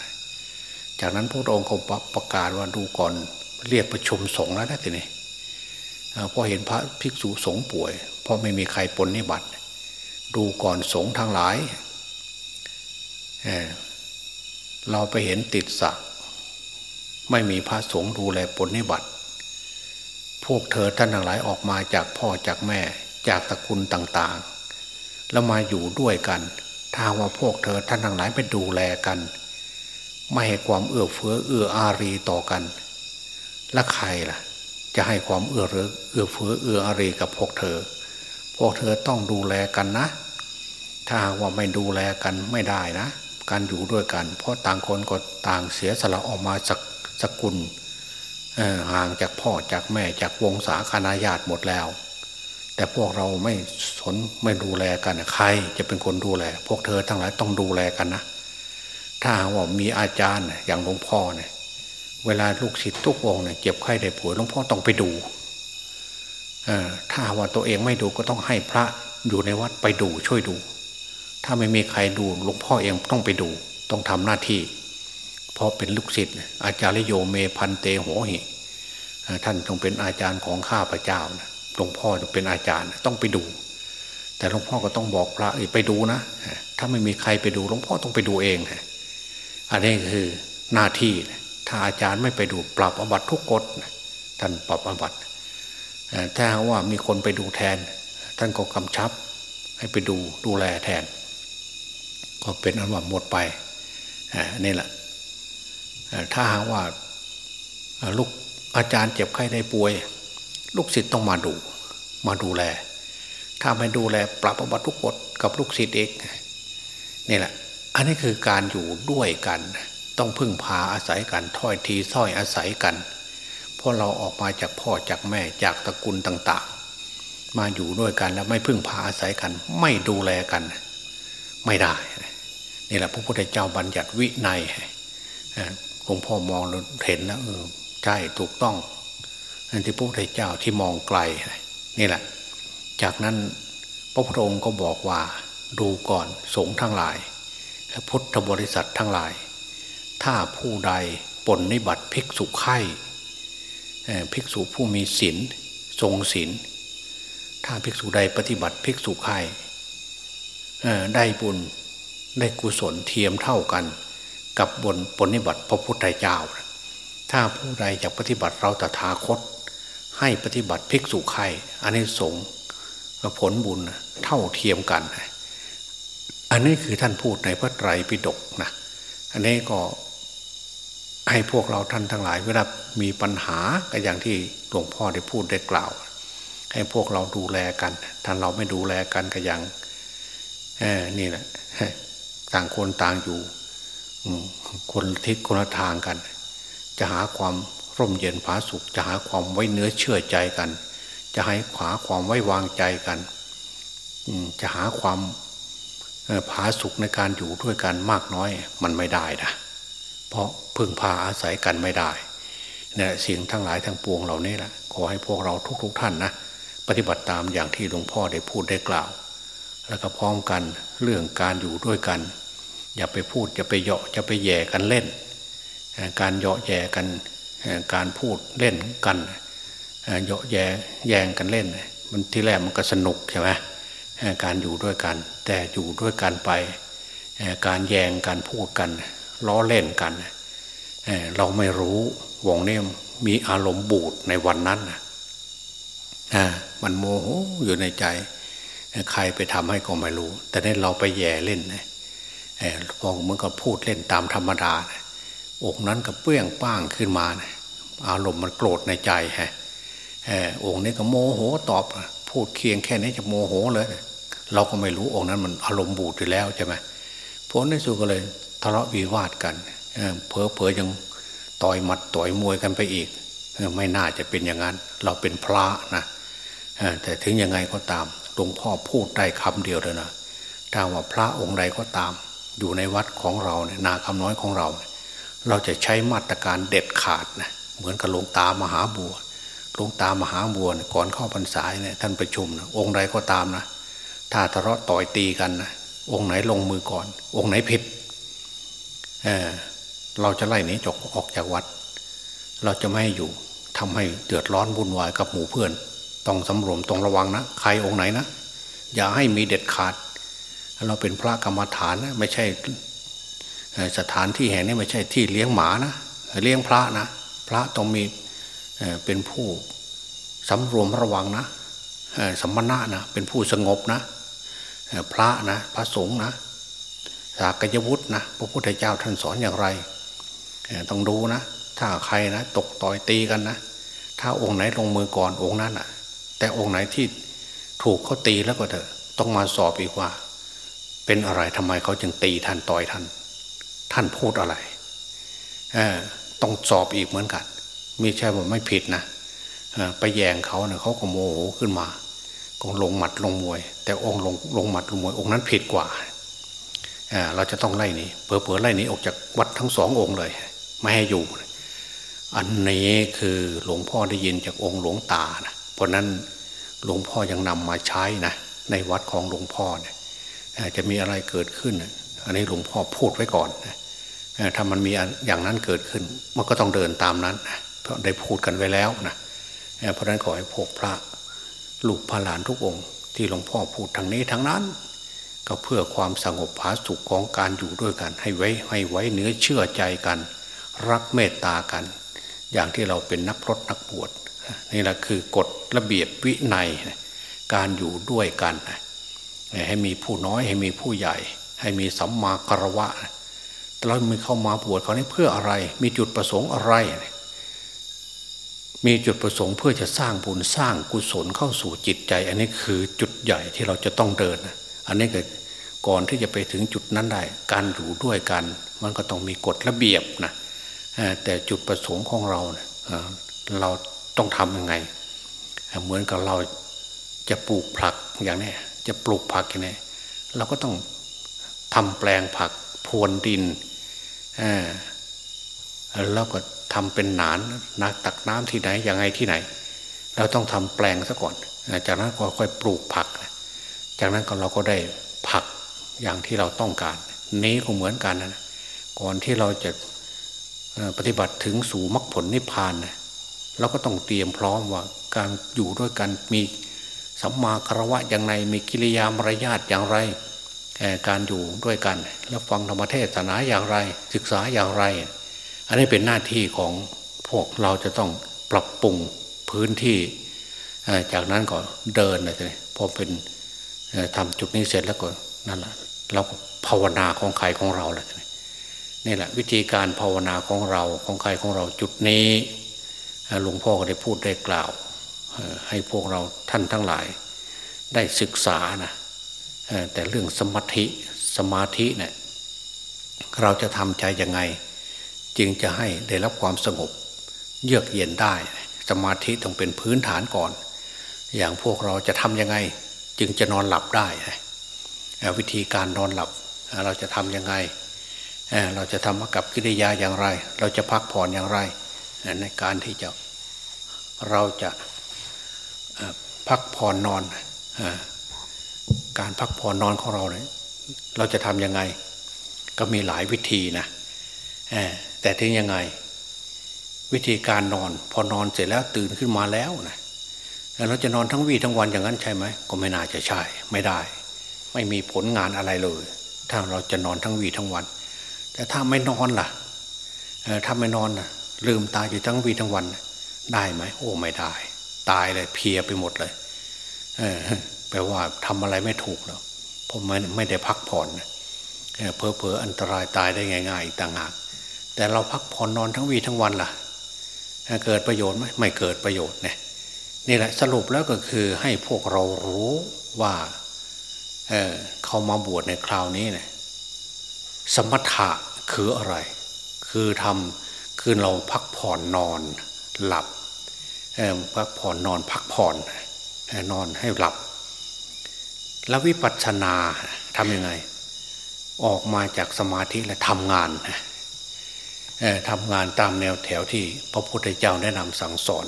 S2: จากนั้นพระองค์ก็ประกาศว่าดูก่อน เรียกประชุมสงฆ์แล้วนะทีนี้พอเห็นพระภิกษุสงฆ์ป่วย เพราะไม่มีใครปนนิบัติ ดูก่อนสงฆ์ทั้งหลายเเราไปเห็นติดสักไม่มีพระสงฆ์ดูแลปนนิบัติ พวกเธอท่านทั้งหลายออกมาจากพ่อจากแม่จากตระกูลต่างๆ แล้วมาอยู่ด้วยกัน ถ้าว่าพวกเธอท่านทั้งหลายไปดูแลกัน ไม่ให้ความเอื้อเฟื้อเอื้ออารีต่อกัน และใครล่ะ จะให้ความเอื้อเรือเอื้อเฟื้อเอื้ออารีกับพวกเธอ พวกเธอต้องดูแลกันนะ ถ้าว่าไม่ดูแลกันไม่ได้นะ การอยู่ด้วยกัน เพราะต่างคนก็ต่างเสียสละออกมาจากสกุลห่างจากพ่อจากแม่จากวงศาคณาญาติหมดแล้ว แต่พวกเราไม่สนไม่ดูแลกันใคร จะเป็นคนดูแล พวกเธอทั้งหลายต้องดูแลกันนะ ถ้าว่ามีอาจารย์อย่างหลวงพ่อเนี่ย เวลาลูกศิษย์ทุกองเนี่ยเจ็บไข้ได้ป่วยหลวงพ่อต้องไปดูถ้าว่าตัวเองไม่ดูก็ต้องให้พระอยู่ในวัดไปดูช่วยดู ถ้าไม่มีใครดูหลวงพ่อเองต้องไปดู ต้องทำหน้าที่ เพราะเป็นลูกศิษย์อาจารย์โยเมพันเตโหหิท่านต้องเป็นอาจารย์ของข้าพระเจ้าหลวงพ่อจะเป็นอาจารย์ต้องไปดู แต่หลวงพ่อก็ต้องบอกพระไปดูนะ ถ้าไม่มีใครไปดูหลวงพ่อต้องไปดูเองอันนี้คือหน้าที่ ถ้าอาจารย์ไม่ไปดูปรับอบัตทุกกฎท่านปรับอบัตถ้าว่ามีคนไปดูแทน ท่านก็กำชับ ให้ไปดูดูแลแทน ก็เป็นอันว่าหมดไปนี่แหละถ้าหากว่าลูกอาจารย์เจ็บไข้ได้ป่วย ลูกศิษย์ต้องมาดู มาดูแล ถ้าไม่ดูแลปรับอบัตทุกกฎกับลูกศิษย์เองนี่แหละ อันนี้คือการอยู่ด้วยกัน ต้องพึ่งพาอาศัยกันถ้อยทีถ้อยอาศัยกันเพราะเราออกมาจากพ่อจากแม่จากตระกูลต่าง ๆ มาอยู่ด้วยกันแล้วไม่พึ่งพาอาศัยกัน ไม่ดูแลกัน ไม่ได้นี่แหละพระพุทธเจ้าบัญญัติวินัยหลวงพ่อมองเห็นแล้วเออใช่ถูกต้องนั่นที่พระพุทธเจ้าที่มองไกลนี่แหละ จากนั้นพระพุทธองค์ก็บอกว่าดูก่อนสงฆ์ทั้งหลาย และพุทธบริษัททั้งหลาย ถ้าผู้ใดปนนิบัติภิกษุไข่ภิกษุผู้มีศีลทรงศีลถ้าภิกษุใดปฏิบัติภิกษุไข่ได้บุญได้กุศลเทียมเท่ากัน กับบนปนิบัติพระพุทธเจ้า ถ้าผู้ใดจะปฏิบัติเราตถาคต ให้ปฏิบัติภิกษุไข่อันนี้สงผลบุญเท่าเทียมกัน อันนี้คือท่านพูดในพระไตรปิฎกนะอันนี้ก็ ให้พวกเราท่านทั้งหลายเวลามีปัญหาก็อย่างที่หลวงพ่อได้พูดได้กล่าว ให้พวกเราดูแลกันท่านเราไม่ดูแลกันก็อย่างนี่แหละต่างคนต่างอยู่คนทิศคนทางกัน จะหาความร่มเย็นผาสุขจะหาความไว้เนื้อเชื่อใจกัน จะให้ขวาความไว้วางใจกันจะหาความผาสุขในการอยู่ด้วยกันมากน้อยมันไม่ได้นะ เพราะพึ่งพาอาศัยกันไม่ได้เนี่ยสิ่งทั้งหลายทั้งปวงเหล่านี้แหละขอให้พวกเราทุกๆทท่านนะปฏิบัติตามอย่างที่หลวงพ่อได้พูดได้กล่าว แล้วก็พร้อมกันเรื่องการอยู่ด้วยกัน อย่าไปพูดอย่าไปเหาะจะไปแย่กันเล่น การเหาะแย่กันการพูดเล่นกันเหาะแย่แย่งกันเล่น มันที่แรกมันก็สนุกใช่ไหมการอยู่ด้วยกัน แต่อยู่ด้วยกันไป การแยงการพูดกัน ล้อเล่นกันเราไม่รู้วงนี้มีอารมณ์บูดในวันนั้นมันโมโหอยู่ในใจใครไปทำให้ก็ไม่รู้ แต่นี่เราไปแย่เล่นพอเหมือนกับพูดเล่นตามธรรมดาอกนั้นก็เปรี้ยงป้างขึ้นมาอารมณ์มันโกรธในใจฮะองค์นี้ก็โมโหตอบ พูดเคียงแค่นี้จะโมโหเลยเราก็ไม่รู้องค์นั้นมันอารมณ์บูดอยู่แล้วใช่ไหมผลในสุดก็เลย ทะเลาะวิวาทกันเพอเพอยังต่อยมัดต่อยมวยกันไปอีกไม่น่าจะเป็นอย่างนั้น เราเป็นพระนะแต่ถึงยังไงก็ตามหลวงพ่อพูดได้คำเดียวเลยนะถ้าว่าพระองค์ใดก็ตาม อยู่ในวัดของเราเนี่ยนาคำน้อยของเรา เราจะใช้มาตรการเด็ดขาดนะเหมือนกับหลวงตามหาบัวหลวงตามหาบัวก่อนเข้าพรรษาเนี่ยท่านประชุมนะองค์ใดก็ตามนะถ้าทะเลาะต่อยตีกันนะองค์ไหนลงมือก่อน องค์ไหนผิด เเราจะไล่หนีจกออกจากวัด เราจะไม่ให้อยู่ทำให้เดือดร้อนวุ่นวายกับหมู่เพื่อน ต้องสำรวมต้องระวังนะ ใครองค์ไหนนะ อย่าให้มีเด็ดขาด เราเป็นพระกรรมฐานนะ ไม่ใช่สถานที่แห่งนี้ไม่ใช่ที่เลี้ยงหมานะ เลี้ยงพระนะ พระต้องมีเป็นผู้สำรวมระวังนะสัมมณะนะ เป็นผู้สงบนะ พระนะ พระสงฆ์นะ สากยวุฒินะพระพุทธเจ้าท่านสอนอย่างไรต้องดูนะ ถ้าใครนะ ตกต่อยตีกันนะ ถ้าองค์ไหนลงมือก่อนองค์นั้นอะ แต่องค์ไหนที่ถูกเขาตีแล้วก็เถอะ ต้องมาสอบอีกว่า เป็นอะไรทำไมเขาจึงตีท่านต่อยท่าน ท่านพูดอะไรเออต้องสอบอีกเหมือนกันมีใช่ว่าไม่ผิดนะไปแยงเขาเนะเขาก็โมโหขึ้นมาก็ลงหมัดลงมวย แต่องค์ลงลงหมัดลงมวย องค์นั้นผิดกว่า เราจะต้องไล่นี้เผื่อๆไล่นี้ออกจากวัดทั้งสององค์เลย ไม่ให้อยู่ อันนี้คือหลวงพ่อได้ยินจากองค์หลวงตานะเพราะนั้นหลวงพ่อยังนำมาใช้นะในวัดของหลวงพ่อเนี่ยจะมีอะไรเกิดขึ้น อันนี้หลวงพ่อพูดไว้ก่อนนะถ้ามันมีอย่างนั้นเกิดขึ้น มันก็ต้องเดินตามนั้นนะเพราะได้พูดกันไว้แล้วนะเพราะนั้นขอให้พวกพระลูกพระหลานทุกองค์ ที่หลวงพ่อพูดทางนี้ทั้งนั้น ก็เพื่อความสงบผาสุขของการอยู่ด้วยกัน ให้ไว้ให้ไว้เนื้อเชื่อใจกัน รักเมตตากัน อย่างที่เราเป็นนักรถนักบวชนี่แหละคือกฎระเบียบวินัย การอยู่ด้วยกันให้มีผู้น้อยให้มีผู้ใหญ่ ให้มีสัมมาคารวะเรามีเข้ามาบวชเขานี่เพื่ออะไร มีจุดประสงค์อะไร มีจุดประสงค์เพื่อจะสร้างบุญสร้างกุศลเข้าสู่จิตใจ อันนี้คือจุดใหญ่ที่เราจะต้องเดินนะ อันนี้ก็ก่อนที่จะไปถึงจุดนั้นได้ การอยู่ด้วยกัน มันก็ต้องมีกฎระเบียบนะแต่จุดประสงค์ของเราเเราต้องทำยังไง เหมือนกับเราจะปลูกผักอย่างนี้จะปลูกผักอย่างนี้เราก็ต้องทำแปลงผักพรวนดินแล้วก็ทำเป็นหนานนักตักน้ำที่ไหนยังไงที่ไหน เราต้องทำแปลงซะก่อน จากนั้นก็ค่อยปลูกผัก จากนั้นก็เราก็ได้ผักอย่างที่เราต้องการ นี้ก็เหมือนกันนะก่อนที่เราจะปฏิบัติถึงสู่มรรคผลนิพพานเราก็ต้องเตรียมพร้อมว่าการอยู่ด้วยกันมีสัมมาคารวะอย่างไรมีกิริยามารยาทอย่างไรการอยู่ด้วยกัน แล้วฟังธรรมเทศนาอย่างไร ศึกษาอย่างไร อันนี้เป็นหน้าที่ของพวกเราจะต้องปรับปรุงพื้นที่ จากนั้นก็เดินเลยพอเป็น ทำจุดนี้เสร็จแล้วก็นั่นแหละเราภาวนาของใครของเราแหละนี่แหละวิธีการภาวนาของเราของใครของเราจุดนี้หลวงพ่อก็ได้พูดได้กล่าว ให้พวกเราท่านทั้งหลาย ได้ศึกษานะแต่เรื่องสมาธิสมาธิเนะี่ยเราจะทำใจยังไง จึงจะให้ได้รับความสงบ เยือกเย็นได้ สมาธิต้องเป็นพื้นฐานก่อน อย่างพวกเราจะทำยังไง จึงจะนอนหลับได้ วิธีการนอนหลับเราจะทำยังไง เราจะทำกับกิริยาอย่างไร เราจะพักผ่อนอย่างไร ในการที่จะเราจะพักผ่อนนอนการพักผ่อนนอนของเราเนี่ยเราจะทำยังไง ก็มีหลายวิธีนะแต่ถึงยังไง วิธีการนอน พอนอนเสร็จแล้วตื่นขึ้นมาแล้วนะ เราจะนอนทั้งวี่ทั้งวันอย่างนั้นใช่ไหมก็ไม่น่าจะใช่ ไม่ได้ ไม่มีผลงานอะไรเลย ถ้าเราจะนอนทั้งวี่ทั้งวัน แต่ถ้าไม่นอนล่ะถ้าไม่นอนนะลืมตาอยู่ทั้งวี่ทั้งวัน ได้ไหมโอ้ไม่ได้ ตายเลยเพียไปหมดเลยแปลว่าทำอะไรไม่ถูกแล้วผมไม่ไม่ได้พักผ่อนเพอเพออันตรายตายได้ง่ายๆอีกต่างหากแต่เราพักผ่อนนอนทั้งวีทั้งวันล่ะ เกิดประโยชน์ไหมไม่เกิดประโยชน์เนี่ย นี่แหละสรุปแล้วก็คือให้พวกเรารู้ว่าเเขามาบวชในคราวนี้เนี่ยสมถะคืออะไร คือทำคือเราพักผ่อนนอนหลับพักผ่อนนอนพักผ่อนนอนให้หลับ แล้ววิปัสสนาทำยังไง ออกมาจากสมาธิและทำงานทำงานตามแนวแถวที่พระพุทธเจ้าแนะนำสั่งสอน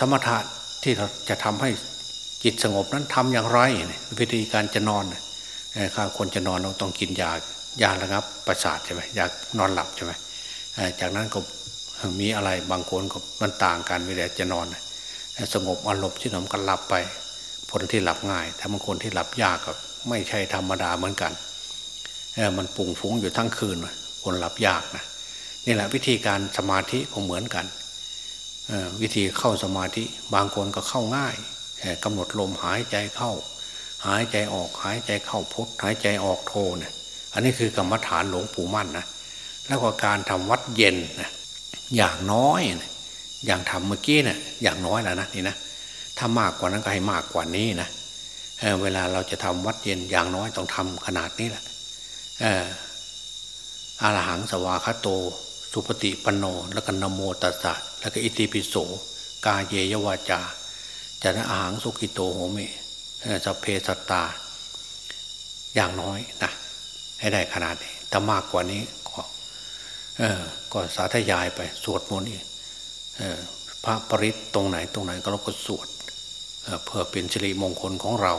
S2: สมถะที่เราจะทำให้จิตสงบนั้นทำอย่างไร วิธีการจะนอนข้าคนจะนอนเราต้องกินยายาระงับประสาทใช่ไหมยานอนหลับใช่ไหมจากนั้นก็มีอะไรบางคนก็มันต่างกันเวลาจะนอนสงบอารมณ์ที่หนมกันหลับไปคนที่หลับง่ายถ้าบางคนที่หลับยากก็ไม่ใช่ธรรมดาเหมือนกันมันปุ่งฟุ้งอยู่ทั้งคืนคนหลับยากนะนี่แหละวิธีการสมาธิก็เหมือนกัน วิธีเข้าสมาธิบางคนก็เข้าง่ายกำหนดลมหายใจเข้า หายใจออกหายใจเข้าพุทหายใจออกโทเนี่ยอันนี้คือกรรมฐานหลวงปู่มั่นนะแล้วก็การทำวัดเย็นนะอย่างน้อยนะอย่างทำเมื่อกี้เนะี่ยอย่างน้อยแล้วนะนี่นะถ้ามากกว่านั้นก็ให้มากกว่านี้นะเเวลาเราจะทำวัดเย็นอย่างน้อยต้องทำขนาดนี้แหละอารหังสวาคาโต สุปฏิปโนแล้วก็นโมตัสสะ แล้วก็อิติปิโสกาเยยวาจาจนะอาหังสุกิโตโหเมสัพเพสัตตา อย่างน้อยนะให้ได้ขนาดนี้ถ้ามากกว่านี้ก็ก็สาธยายไป สวดมนต์อีกพระปริตตรงไหนตรงไหนก็เราก็สวดเพื่อเป็นสิริมงคลของเรา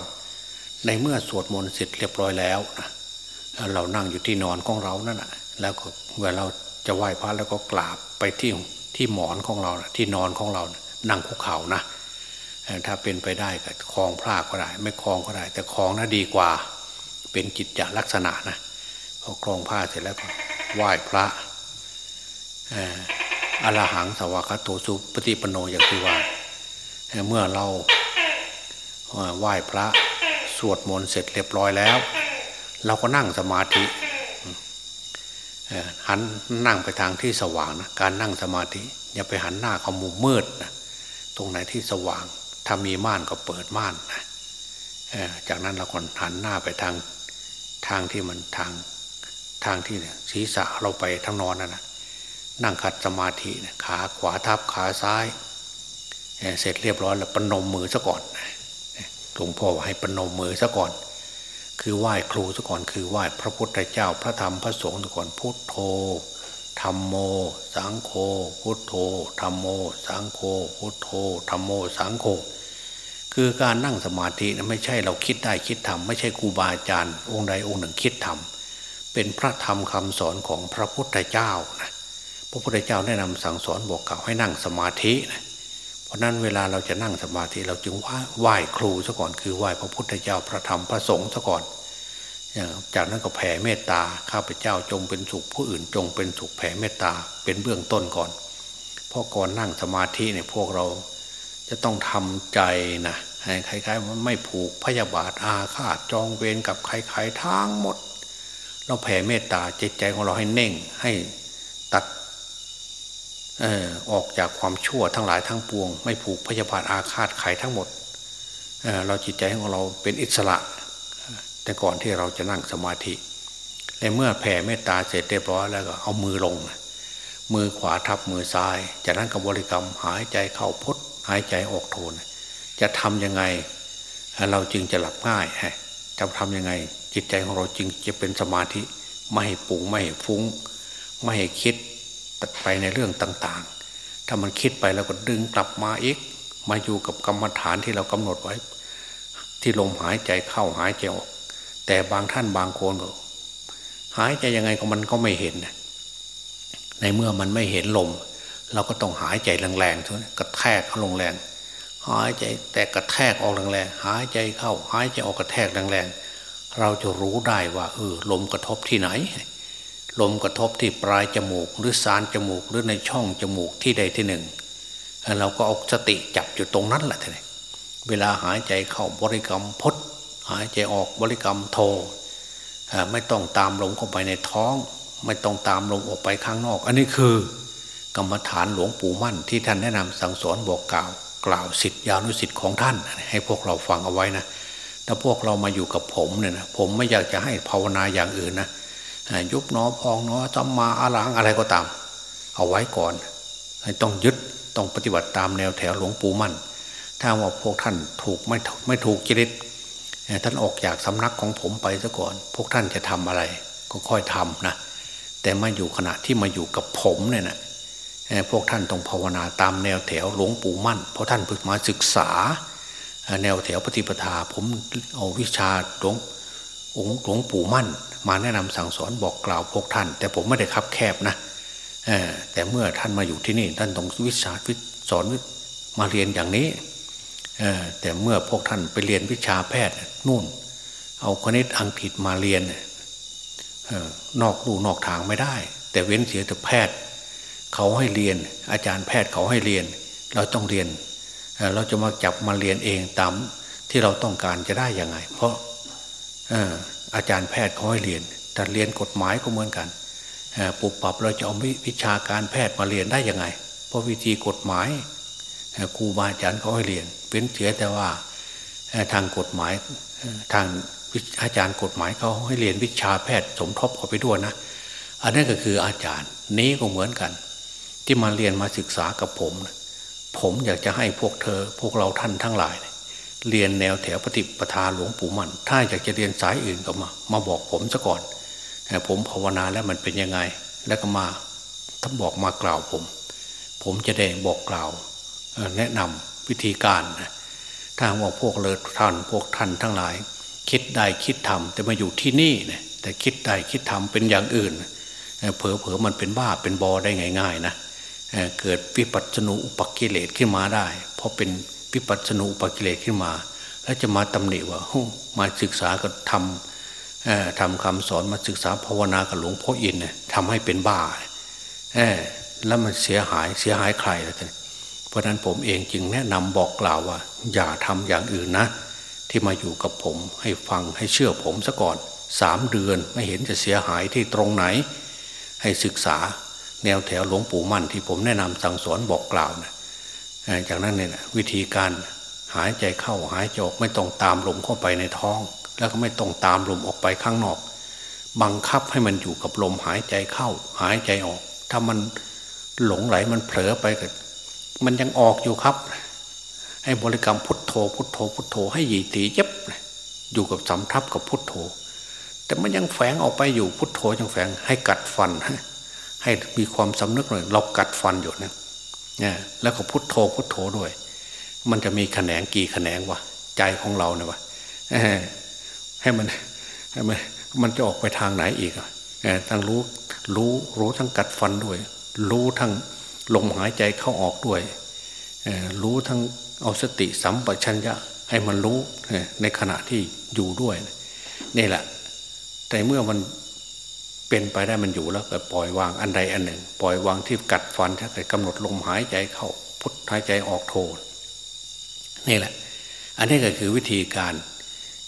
S2: ในเมื่อสวดมนต์เสร็จเรียบร้อยแล้วนะเรานั่งอยู่ที่นอนของเรานั่นแหะแล้วก็เมื่อเราจะไหว้พระแล้วก็กราบไปที่ ที่หมอนของเราที่นอนของเรานั่งคุกเข่านะถ้าเป็นไปได้ก็คลองพระก็ได้ ไม่คลองก็ได้ แต่คลองน่ะดีกว่า เป็นจิตจลักษณะนะพอคลองผ้าเสร็จแล้วก็ไหว้พระอรหังสวากาโตสุปฏิปโนอย่างที่ว่าเมื่อเราไหว้พระสวดมนต์เสร็จเรียบร้อยแล้ว เราก็นั่งสมาธิ หันนั่งไปทางที่สว่างนะการนั่งสมาธิอย่าไปหันหน้าเข้ามุมมืดนะตรงไหนที่สว่าง ถ้ามีม่านก็เปิดม่านนะจากนั้นเราก็หันหน้าไปทางทางที่มันทางทางที่เนี่ยศีรษะเราไปทางนอนนั่นนะนั่งขัดสมาธิขาขวาทับขาซ้าย เสร็จเรียบร้อยแล้วปนมมือซะก่อนหลวงพ่อให้ปนมมือซะก่อน คือไหว้ครูซะก่อนคือไหว้พระพุทธเจ้าพระธรรมพระสงฆ์ซะก่อนพุทโธธรรมโม สังโฆพุทโธธรรมโม สังโฆพุทโธธรรมโม สังโฆคือการนั่งสมาธินะไม่ใช่เราคิดได้คิดทำไม่ใช่ครูบาอาจารย์ องค์ใดองค์หนึ่งคิดทำเป็นพระธรรมคำสอนของพระพุทธเจ้านะพระพุทธเจ้าแนะนำสั่งสอนบอกกล่าวให้นั่งสมาธินะ ราะนั้นเวลาเราจะนั่งสมาธิเราจึงไหว้ครูซะก่อนคือไหว้พระพุทธเจ้าพระธรรมพระสงฆ์ซะก่อนจากนั้นก็แผ่เมตตาข้าพเจ้าจงเป็นสุขผู้อื่นจงเป็นสุขแผ่เมตตาเป็นเบื้องต้นก่อนเพราะก่อนนั่งสมาธิเนี่ยพวกเราจะต้องทำใจนะใครๆว่าไม่ผูกพยาบาทอาฆาตจองเวรกับใครๆทั้งหมด เราแผ่เมตตาจิตใจของเราให้เน่งให้ ออกจากความชั่วทั้งหลายทั้งปวง ไม่ผูกพยาบาทอาฆาตใครทั้งหมดเเราจิตใจของเราเป็นอิสระ แต่ก่อนที่เราจะนั่งสมาธิและเมื่อแผ่เมตตาเสร็จเรียบร้อยแล้วก็เอามือลง มือขวาทับมือซ้าย จากนั้นก็บริกรรมหายใจเข้าพุทหายใจออกโทน จะทำยังไง เราจึงจะหลับง่ายจะทำยังไง จิตใจของเราจึงจะเป็นสมาธิ ไม่ให้ปุงไม่ให้ฟุ้ง ไม่ให้คิด ไปในเรื่องต่างๆ ถ้ามันคิดไปแล้วก็ดึงกลับมาอีก มาอยู่กับกรรมฐานที่เรากำหนดไว้ ที่ลมหายใจเข้าหายใจออก แต่บางท่านบางคนก็ หายใจยังไงก็มันก็ไม่เห็น ในเมื่อมันไม่เห็นลม เราก็ต้องหายใจแรงๆทุกกระแทกเข้าลงแรงหายใจแต่กระแทกออกแรงๆหายใจเข้า หายใจออกกระแทกแรงๆเราจะรู้ได้ว่าเออลมกระทบที่ไหน ลมกระทบที่ปลายจมูก หรือสารจมูกหรือในช่องจมูกที่ใดที่หนึ่ง เราก็เอาสติจับอยู่ตรงนั้นแหละท่านเวลาหายใจเข้าบริกรรมพดหายใจออกบริกรรมโทไม่ต้องตามลมเข้าไปในท้อง ไม่ต้องตามลมออกไปข้างนอก อันนี้คือกรรมฐานหลวงปู่มั่นที่ท่านแนะนำสั่งสอนบอกกล่าว กล่าวสิทธิยานุสิทธิ์ของท่าน ให้พวกเราฟังเอาไว้นะถ้าพวกเรามาอยู่กับผมเนี่ยนะผมไม่อยากจะให้ภาวนาอย่างอื่นนะ ยุบนอพองนอจำมาอาลังอะไรก็ตาม เอาไว้ก่อนต้องยึดต้องปฏิบัติตามแนวแถวหลวงปู่มั่น ถ้าว่าพวกท่านถูกไม่ไม่ถูกจริตท่านออกจากสำนักของผมไปซะก่อน พวกท่านจะทำอะไร ก็ค่อยทำนะแต่มาอยู่ขณะที่มาอยู่กับผมเนี่ยนะพวกท่านต้องภาวนาตามแนวแถวหลวงปู่มั่น เพราะท่านเพิ่งมาศึกษา แนวแถวปฏิปทาผมเอาวิชาหลวง องค์หลวงปู่มั่น มาแนะนำสั่งสอนบอกกล่าวพวกท่าน แต่ผมไม่ได้คับแคบนะแต่เมื่อท่านมาอยู่ที่นี่ท่านต้องวิชาวิสอนมาเรียนอย่างนี้แต่เมื่อพวกท่านไปเรียนวิชาแพทย์นู่น เอาคณิตอังกฤษมาเรียนนอกลู่นอกทางไม่ได้ แต่เว้นเสียแต่แพทย์ เขาให้เรียน อาจารย์แพทย์เขาให้เรียน เราต้องเรียน เราจะมาจับมาเรียนเองตามที่เราต้องการจะได้ยังไง เพราะ อาจารย์แพทย์เขาให้เรียนแต่เรียนกฎหมายก็เหมือนกันปุบปับเราจะเอาวิชาการแพทย์มาเรียนได้ยังไง เพราะวิธีกฎหมายครูบาอาจารย์เขาให้เรียนเป็นเสียแต่ว่าทางกฎหมายทางอาจารย์กฎหมายเขาให้เรียนวิชาแพทย์สมทบเข้าไปด้วยนะ อันนั้นก็คืออาจารย์นี้ก็เหมือนกัน ที่มาเรียนมาศึกษากับผม ผมอยากจะให้พวกเธอ พวกเราท่านทั้งหลายเเรียนแนวแถวปฏิปทาหลวงปู่มัน ถ้าอยากจะเรียนสายอื่นก็มา มาบอกผมซะก่อน ผมภาวนาแล้วมันเป็นยังไง แล้วก็มาถ้าบอกมากล่าวผม ผมจะได้บอกกล่าว แนะนำวิธีการถ้าว่าพวกเลอท่านพวกท่านทั้งหลาย คิดได้คิดทำแต่มาอยู่ที่นี่เนี่ยแต่คิดได้คิดทำเป็นอย่างอื่นเผลอๆมันเป็นบ้าเป็นบอได้ง่าย ๆ นะเกิดวิปัสสนุอุปกิเลสขึ้นมาได้ เพราะเป็น วิปัสสนุปกิเลสขึ้นมา แล้วจะมาตำหนิว่ามาศึกษาก็ทำทำคำสอนมาศึกษาภาวนากับหลวงพ่ออินเนี่ยทำให้เป็นบ้าแล้วมันเสียหายเสียหายใครแล้วท่านเพราะนั้นผมเองจึงแนะนำบอกกล่าวว่า อย่าทำอย่างอื่นนะ ที่มาอยู่กับผมให้ฟังให้เชื่อผมซะก่อนสามเดือนไม่เห็นจะเสียหายที่ตรงไหน ให้ศึกษาแนวแถวหลวงปู่มั่นที่ผมแนะนำสั่งสอนบอกกล่าวนะ จากนั้นเนี่ยวิธีการหายใจเข้าหายใจออกไม่ต้องตามลมเข้าไปในท้อง แล้วก็ไม่ต้องตามลมออกไปข้างนอก บังคับให้มันอยู่กับลมหายใจเข้า หายใจออก ถ้ามันหลงไหลมันเผลอไปก็มันยังออกอยู่ครับ ให้บริกรรมพุทโธ พุทโธ พุทโธ ให้ยีตีเย็บอยู่กับสำทับกับพุทโธ แต่มันยังแฝงออกไปอยู่พุทโธยังแฝงให้กัดฟัน ให้มีความสำนึกหน่อยเรากัดฟันอยู่นะ แล้วก็พุทโธพุทโธด้วย มันจะมีแขนงกี่แขนงวะใจของเราเนี่ยวะให้มันให้มันมันจะออกไปทางไหนอีกอะทั้งรู้รู้รู้ทั้งกัดฟันด้วย รู้ทั้งลมหายใจเข้าออกด้วยรู้ทั้งเอาสติสัมปชัญญะให้มันรู้ในขณะที่อยู่ด้วย นี่แหละ แต่เมื่อมัน เป็นไปได้มันอยู่แล้วก็ปล่อยวางอันใดอันหนึ่ง ปล่อยวางที่กัดฟันถ้าเกิดกำหนดลมหายใจเข้าพุทหายใจออกโทนี่แหละ อันนี้ก็คือวิธีการ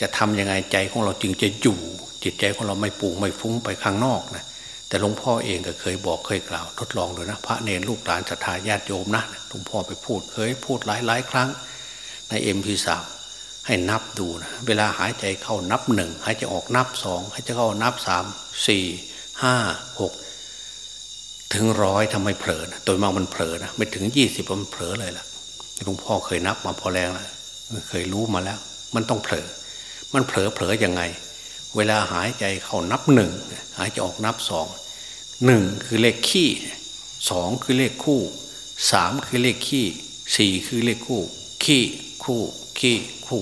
S2: จะทำยังไงใจของเราจึงจะอยู่ จิตใจของเราไม่ปูไม่ฟุ้งไปข้างนอกนะแต่หลวงพ่อเองก็เคยบอกเคยกล่าว ทดลองเลยนะ พระเนรลูกหลานศรัทธาญาติโยมนะหลวงพ่อไปพูดเคยพูดหลายหลายครั้ง ในเอ็มพีสาม ให้นับดูนะเวลาหายใจเข้านับหนึ่งหายใจออกนับสองหายใจเข้านับสามสี่ห้าหกถึงร้อยทำไมเผลอนะโดยมากมันเผลอนะไม่ถึงยี่สิบมันเผลอเลยล่ะหลวงพ่อเคยนับมาพอแรงแล้วเคยรู้มาแล้ว มันต้องเผลอ มันเผลอเผลอยังไง เวลาหายใจเข้านับหนึ่งหายใจออกนับสองหนึ่งคือเลขขี้สองคือเลขคู่สามคือเลขขี้สี่คือเลขคู่ ขี้คู่ขี้คู่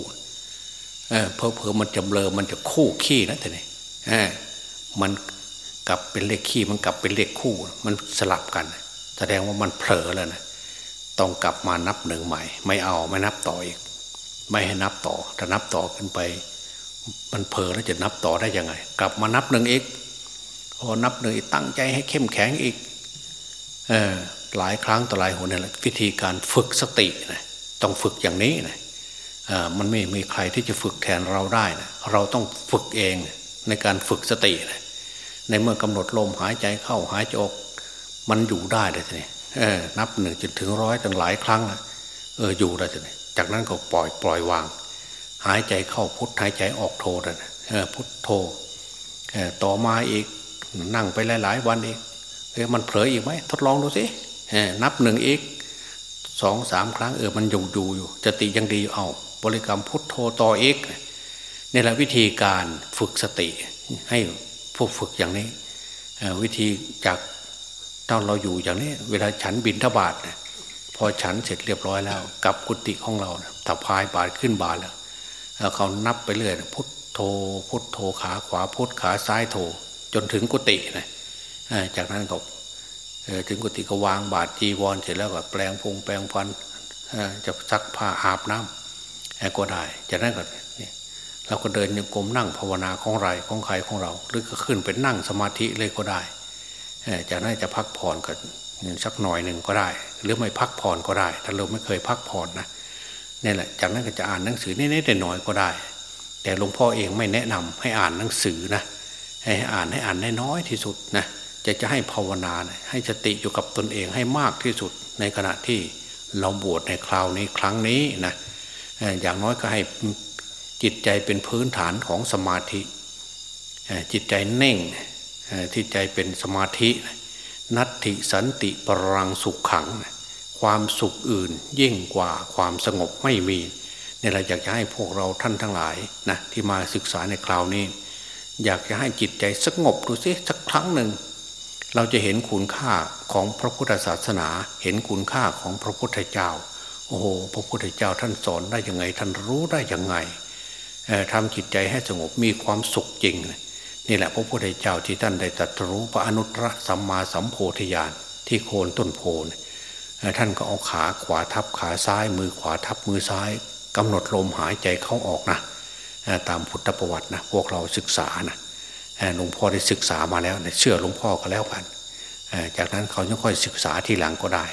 S2: เออเพอเพอมันจะเบลอมันจะคู่ขี้นะแต่เนี่ยมันกลับเป็นเลขขี้มันกลับเป็นเลขคู่ มันสลับกัน แสดงว่ามันเผลอแล้วนะต้องกลับมานับหนึ่งใหม่ ไม่เอาไม่นับต่ออีก ไม่ให้นับต่อถ้านับต่อขึ้นไป มันเผลอแล้วจะนับต่อได้ยังไง กลับมานับหนึ่งอีกพอนับหนึ่งอีกตั้งใจให้เข้มแข็งอีกเออหลายครั้งต่อหลายหนนี่แหละวิธีการฝึกสตินะต้องฝึกอย่างนี้นะ มันไม่มีใครที่จะฝึกแทนเราได้นะเราต้องฝึกเองในการฝึกสตินะในเมื่อกำหนดลมหายใจเข้าหายใจออก มันอยู่ได้เลยทีนี้นับหนึ่งจนถึงร้อยตั้งหลายครั้งแล้วเอออยู่ได้ทีนี้จากนั้นก็ปล่อยปล่อยวาง หายใจเข้าพุทหายใจออกโทนะพุทโทต่อมาอีกนั่งไปหลาย ๆ วันอีกเออมันเผลออีกไหมทดลองดูสินับหนึ่งอีกสองสามครั้งเออมันอยู่ดูอยู่จติยังดีเอา บริกรรมพุทโธต่ออีกนี่แหละวิธีการฝึกสติ ให้พวกฝึกอย่างนี้วิธีจากตอนเราอยู่อย่างนี้ เวลาฉันบินทบาทพอฉันเสร็จเรียบร้อยแล้ว กับกุฏิของเราถ้าพายบาทขึ้นบาทแล้วเขานับไปเรื่อยพุทโธพุทโธขาขวาพุทขาซ้ายโธจนถึงกุฏินะจากนั้นก็ถึงกุฏิก็วางบาทจีวรเสร็จแล้วก็แปลงพงแปลงฟันจะซักผ้าอาบน้ำ ก็ได้จากนั้นก็เราก็เดินยังกรมนั่งภาวนาของไรของใครของเรา หรือก็ขึ้นไปนั่งสมาธิเลยก็ได้จากนั้นจะพักผ่อนกันสักหน่อยหนึ่งก็ได้ หรือไม่พักผ่อนก็ได้ ถ้าเราไม่เคยพักผ่อนนะนี่แหละ จากนั้นก็จะอ่านหนังสือนิดๆหน่อยก็ได้ แต่หลวงพ่อเองไม่แนะนำให้อ่านหนังสือนะให้อ่านให้อ่านน้อยที่สุดนะจะจะให้ภาวนาให้สติอยู่กับตนเองให้มากที่สุดในขณะที่เราบวชในคราวนี้ครั้งนี้นะ อย่างน้อยก็ให้จิตใจเป็นพื้นฐานของสมาธิ จิตใจเน่งที่ใจเป็นสมาธิ นัตติสันติปรังสุขขัง ความสุขอื่นยิ่งกว่าความสงบไม่มีนี่เราอยากจะให้พวกเราท่านทั้งหลายนะที่มาศึกษาในคราวนี้ อยากจะให้จิตใจสงบดูสิสักครั้งหนึ่ง เราจะเห็นคุณค่าของพระพุทธศาสนา เห็นคุณค่าของพระพุทธเจ้า อ้โหพระพุทธเจ้าท่านสอนได้ยังไง ท่านรู้ได้ยังไงทำจิตใจให้สงบมีความสุขจริง นี่แหละพระพุทธเจ้าที่ท่านได้ตรัสรู้พระอนุตตรสัมมาสัมโพธิญาณที่โคนต้นโพนท่านก็เอาขาขวาทับขาซ้าย มือขวาทับมือซ้ายกำหนดลมหายใจเข้าออกนะตามพุทธประวัตินะพวกเราศึกษานะหลวงพ่อได้ศึกษามาแล้วเชื่อหลวงพ่อก็แล้วกันจากนั้นเขาจะค่อยศึกษาทีหลังก็ได้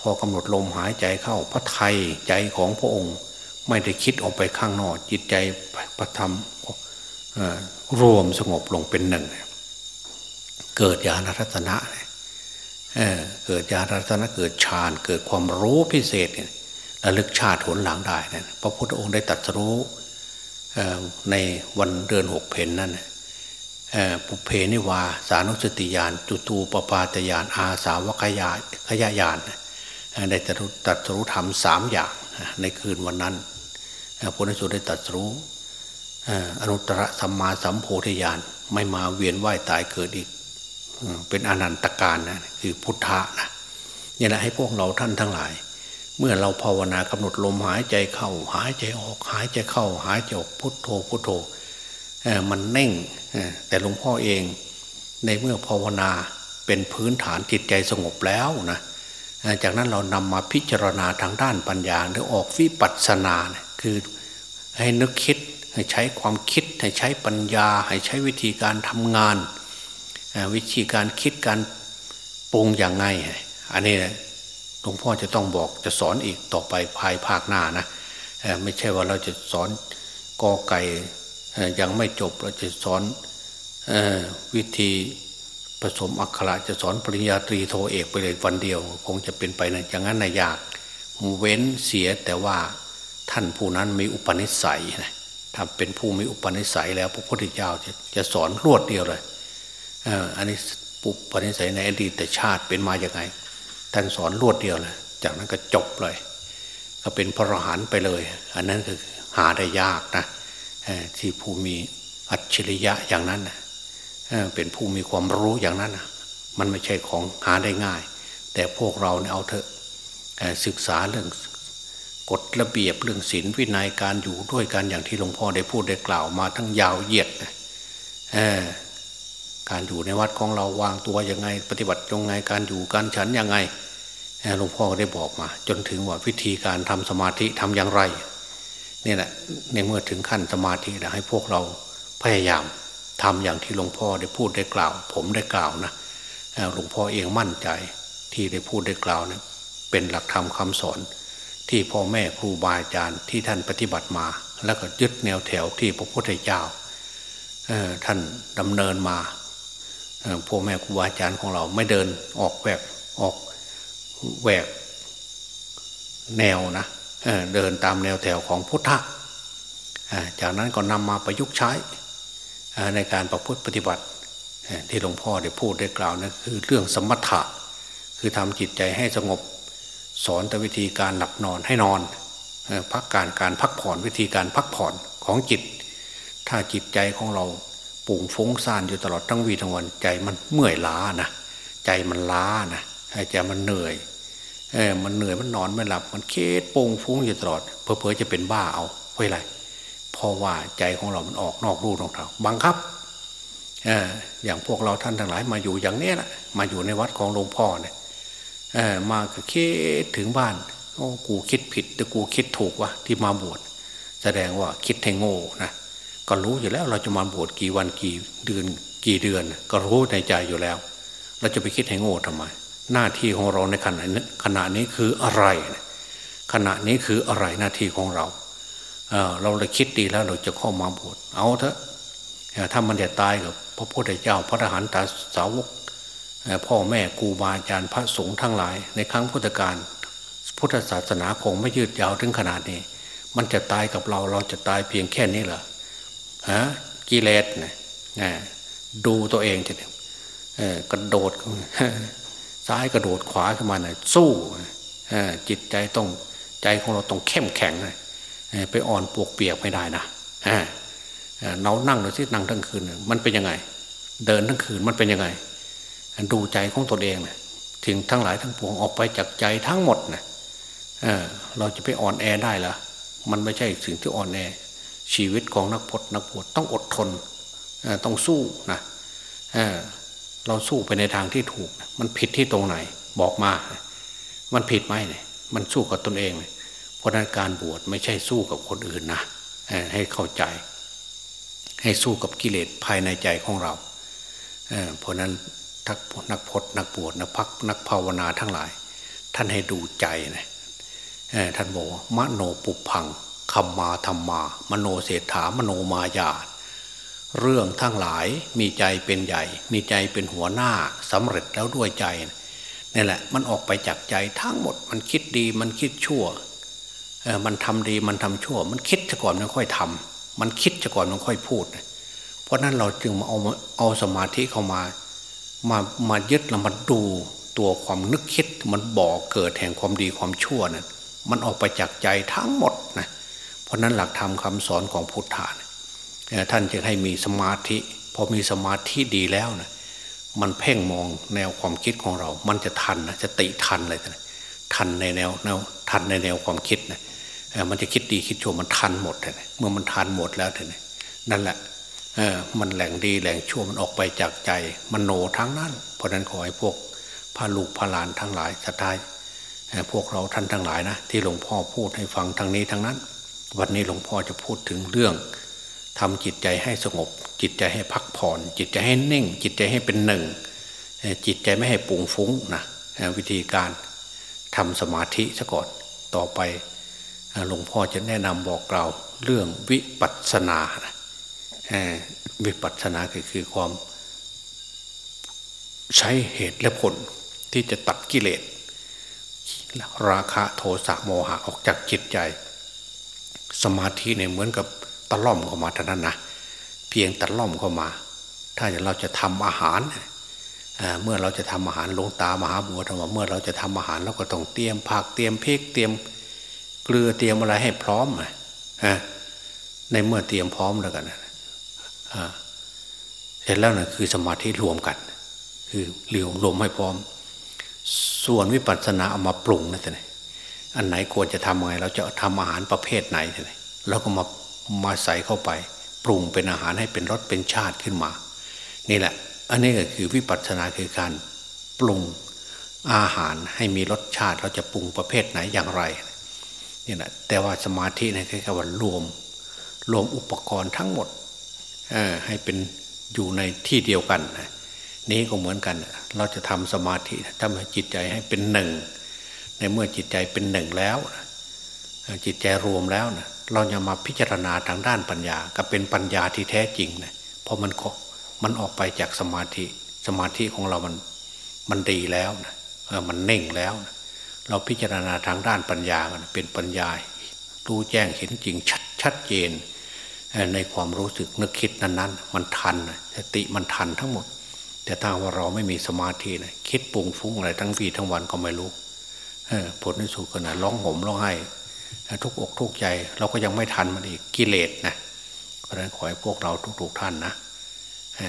S2: พอกำหนดลมหายใจเข้าพระไทยใจของพระองค์ ไม่ได้คิดออกไปข้างนอก จิตใจประธรรมรวมสงบลงเป็นหนึ่ง เกิดญาณรัตนะเเกิดญาณรัตนะเกิดฌานเกิดความรู้พิเศษเนี่ยระลึกชาติผลหลังได้นะพระพุทธองค์ได้ตรัสรู้ในวันเดือนหกเพนนั่นปุเพนิวาสานุสติญาณจุตูปปาตญาณอาสาวกยาขยายาน ได้ตรัสรู้ธรรมสามอย่างในคืนวันนั้นพระนิสุได้ตรัสรู้อนุตตรสัมมาสัมโพธิญาณไม่มาเวียนว่ายตายเกิดอีกเป็นอนันตการนะคือพุทธะนะนี่แหละให้พวกเราท่านทั้งหลาย เมื่อเราภาวนากำหนดลมหายใจเข้า หายใจออก หายใจเข้า หายใจออกพุทโธพุทโธมันเน่งแต่หลวงพ่อเองในเมื่อภาวนาเป็นพื้นฐานจิตใจสงบแล้วนะ จากนั้นเรานำมาพิจารณาทางด้านปัญญาหรือออกวิปัสสนาคือให้นึกคิดให้ใช้ความคิด ให้ใช้ปัญญา ให้ใช้วิธีการทำงาน วิธีการคิดการปรุงอย่างไง อันนี้หลวงพ่อจะต้องบอกจะสอนอีกต่อไปภายภาคหน้านะไม่ใช่ว่าเราจะสอนกอไก่ยังไม่จบเราจะสอนวิธี ผสมอักขระจะสอนปริญญาตรีโทเอกไปเลยวันเดียว คงจะเป็นไปนะอย่างนั้นนะยากเว้นเสียแต่ว่าท่านผู้นั้นมีอุปนิสัยนะถ้าเป็นผู้มีอุปนิสัยแล้วพระพุทธเจ้าจะจะสอนรวดเดียวเลยอันนี้ปุปนิสัยในอดีตชาติเป็นมาอย่างไง ท่านสอนรวดเดียวเลยจากนั้นก็จบเลย ก็เป็นพระอรหันต์ไปเลย อันนั้นคือหาได้ยากนะที่ผู้มีอัจฉริยะอย่างนั้น เป็นผู้มีความรู้อย่างนั้นนะมันไม่ใช่ของหาได้ง่าย แต่พวกเราเนี่ยเอาเถอะศึกษาเรื่องกฎระเบียบเรื่องศีลวินัยการอยู่ด้วยกันอย่างที่หลวงพ่อได้พูดได้กล่าวมาทั้งยาวเหยียดการอยู่ในวัดของเราวางตัวยังไง ปฏิบัติยังไงการอยู่การฉันยังไงหลวงพ่อได้บอกมา จนถึงว่าวิธีการทำสมาธิทำอย่างไรนี่แหละในเมื่อถึงขั้นสมาธิแล้วให้พวกเราพยายาม ทำอย่างที่หลวงพ่อได้พูดได้กล่าว ผมได้กล่าวนะหลวงพ่อเองมั่นใจที่ได้พูดได้กล่าวเนะเป็นหลักธรรมคาสอน ที่พ่อแม่ครูบาอาจารย์ที่ท่านปฏิบัติมา แล้วก็ยึดแนวแถวที่พระพุทธเจ้าท่านดำเนินมาพ่อแม่ครูบาอาจารย์ของเราไม่เดินออกแหวกออกแหวกแนวนะเดินตามแนวแถวของพุทธะจากนั้นก็นำมาประยุกต์ใช้ ในการประพฤติปฏิบัติที่หลวงพ่อได้พูดได้กล่าวนะคือเรื่องสมถะ คือทำจิตใจให้สงบ สอนแต่วิธีการหลับนอนให้นอนพักการการพักผ่อนวิธีการพักผ่อนของจิต ถ้าจิตใจของเราปุ่งฟุ้งซ่านอยู่ตลอดทั้งวีทั้งวันใจมันเมื่อยล้านะใจมันล้านะใจมันเหนื่อยเออมันเหนื่อยมันนอนไม่หลับ มันเคสปงฟุ้งอยู่ตลอดเพอเพอจะเป็นบ้าเอาเพราะอะไร เพราะว่าใจของเรามันออกนอกรูนอกทางบังคับอย่างพวกเราท่านทั้งหลายมาอยู่อย่างนี้แหละมาอยู่ในวัดของหลวงพ่อเนี่ยมาคิดถึงบ้านโอ้กูคิดผิดแต่กูคิดถูกวะที่มาบวชแสดงว่าคิดให้โง่นะก็รู้อยู่แล้วเราจะมาบวชกี่วันกี่เดือนกี่เดือน ก็รู้ในใจอยู่แล้ว เราจะไปคิดให้โง่ทำไม หน้าที่ของเราในขณะนี้ขณะนี้คืออะไร ขณะนี้คืออะไรหน้าที่ของเรา เราเลยคิดดีแล้วเราจะเข้ามาบวชเอาเถอะถ้ามันจะตายกับพระพุทธเจ้า พระทหารตาสาวกพ่อแม่ครูบาอาจารย์พระสงฆ์ทั้งหลาย ในครั้งพุทธกาลพุทธศาสนาคงไม่ยืดยาวถึงขนาดนี้ มันจะตายกับเราเราจะตายเพียงแค่นี้เหรอฮะกิเลสนะดูตัวเองจะกระโดดซ้ายกระโดดขวาขึ้นมาหน่ยสู้จิตใจต้องใจของเราต้องเข้มแข็ง ไปอ่อนปวกเปียกไม่ได้นะเรานั่งเราที่นั่งทั้งคืน มันเป็นยังไง เดินทั้งคืนมันเป็นยังไง ดูใจของตนเองนะถึงทั้งหลายทั้งปวงออกไปจากใจทั้งหมดนะเราจะไปอ่อนแอได้หรอมันไม่ใช่สิ่งที่อ่อนแอ ชีวิตของนักพจนักบวชต้องอดทนต้องสู้นะเราสู้ไปในทางที่ถูก มันผิดที่ตรงไหน บอกมา มันผิดไหมเนี่ย มันสู้กับตนเองเพ ราะนั้นการบวชไม่ใช่สู้กับคนอื่นนะให้เข้าใจ ให้สู้กับกิเลสภายในใจของเราเพราะนั้นทักนักพจนักบวชนักพักนักภาวนาทั้งหลาย ท่านให้ดูใจนะท่านบอกมโนปุพังคัมมาธรรมา มโนเศรษฐามโนมายา เรื่องทั้งหลายมีใจเป็นใหญ่ มีใจเป็นหัวหน้าสำเร็จแล้วด้วยใจนี่แหละ มันออกไปจากใจทั้งหมดมันคิดดีมันคิดชั่ว มันทำดีมันทำชั่ว มันคิดจะก่อนมันค่อยทำมันคิดจะก่อนมันค่อยพูด เพราะนั้นเราจึงมาเอาเอาสมาธิเข้ามามามายึดแล้วมาดูตัวความนึกคิดมันบ่อเกิดแห่งความดีความชั่วนะั่นมันออกไปจากใจทั้งหมดนะเพราะนั้นหลักธรรมคาสอนของพุทธานะท่านจึงให้มีสมาธิ พอมีสมาธิดีแล้วนะมันเพ่งมองแนวความคิดของเรา มันจะทันนะจะติทันเลยนะทันในแนวแนวทันในแนวความคิดนะ มันจะคิดดีคิดชั่วมันทันหมดเลยเมื่อมันทันหมดแล้วเนี่ยนั่นแหละเออมันแหล่งดีแหล่งชั่วมันออกไปจากใจ มันโหนทั้งนั้น เพราะนั้นขอให้พวกพาลูกพาหลานทั้งหลายสตายพวกเราท่านทั้งหลายนะที่หลวงพ่อพูดให้ฟังทางนี้ทั้งนั้น วันนี้หลวงพ่อจะพูดถึงเรื่องทำจิตใจให้สงบ จิตใจให้พักผ่อน จิตใจให้นิ่ง จิตใจให้เป็นหนึ่ง จิตใจไม่ให้ปุ่งฟุ้งนะวิธีการทำสมาธิซะก่อนต่อไป หลวงพ่อจะแนะนำบอกกล่าวเรื่องวิปัสสนานะวิปัสสนาก็คือความใช้เหตุและผลที่จะตัดกิเลสราคะโทสะโมหะออกจากจิตใจ สมาธิเนี่ยเหมือนกับตะล่อมเข้ามาเท่านั้นนะเพียงตะล่อมเข้ามา ถ้าเราจะทำอาหารเมื่อเราจะทำอาหารลงตามหาบัวธรรมเมื่อเราจะทำอาหารเราก็ต้องเตรียมผักเตรียมพริกเตรียม เกลือเตรียมอะไรให้พร้อมในเมื่อเตรียมพร้อมแล้วกันเสร็จแล้วนะคือสมาธิรวมกัน คือเรียวรวมให้พร้อม ส่วนวิปัสสนาเอามาปรุงนะท่านอันไหนควรจะทำไง เราจะทำอาหารประเภทไหนท่านเราก็มามาใส่เข้าไป ปรุงเป็นอาหารให้เป็นรสเป็นชาติขึ้นมา นี่แหละ อันนี้ก็คือวิปัสสนาคือการปรุงอาหารให้มีรสชาติเราจะปรุงประเภทไหนอย่างไร นี่แหละแต่ว่าสมาธิเนี่ยคือว่ารวม รวมอุปกรณ์ทั้งหมดให้เป็นอยู่ในที่เดียวกันนี้ก็เหมือนกัน เราจะทำสมาธิทำให้จิตใจให้เป็นหนึ่ง ในเมื่อจิตใจเป็นหนึ่งแล้ว จิตใจรวมแล้วนะเราจะมาพิจารณาทางด้านปัญญาก็เป็นปัญญาที่แท้จริงนะเพราะมันมันออกไปจากสมาธิ สมาธิของเรามันมันดีแล้วนะมันเน่งแล้วนะ เราพิจารณาทางด้านปัญญาเป็นปัญญารู้แจ้งเห็นจริงชัดชัดเจน ในความรู้สึกนึกคิดนั้นๆ มันทันสติมันทันทั้งหมด แต่ถ้าว่าเราไม่มีสมาธินะคิดปุงฟุ้งอะไรทั้งวีทั้งวันก็ไม่รู้ผลในสุดขนาดร้องห่มร้องไห้ทุกอกทุกใจ เราก็ยังไม่ทันมันอีกกิเลสนะเพราะฉะนั้นขอให้พวกเราทุกๆท่านนะ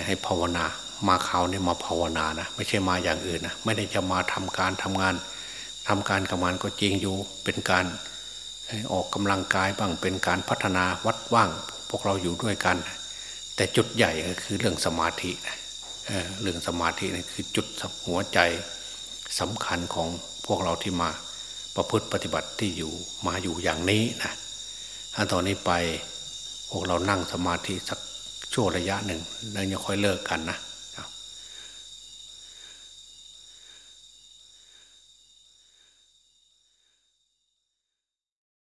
S2: ให้ภาวนามาเขาวนี่มาภาวนานะไม่ใช่มาอย่างอื่นนะไม่ได้จะมาทำการทำงาน ทำการกับมันก็จริงอยู่เป็นการออกกำลังกายบ้างเป็นการพัฒนาวัดว่าง พวกเราอยู่ด้วยกัน แต่จุดใหญ่ก็คือเรื่องสมาธิเรื่องสมาธินี่คือจุดหัวใจสำคัญของพวกเราที่มาประพฤติปฏิบัติที่อยู่มาอยู่อย่างนี้นะถ้าตอนนี้ไปพวกเรานั่งสมาธิสักช่วงระยะหนึ่งแล้วจะค่อยเลิกกันนะ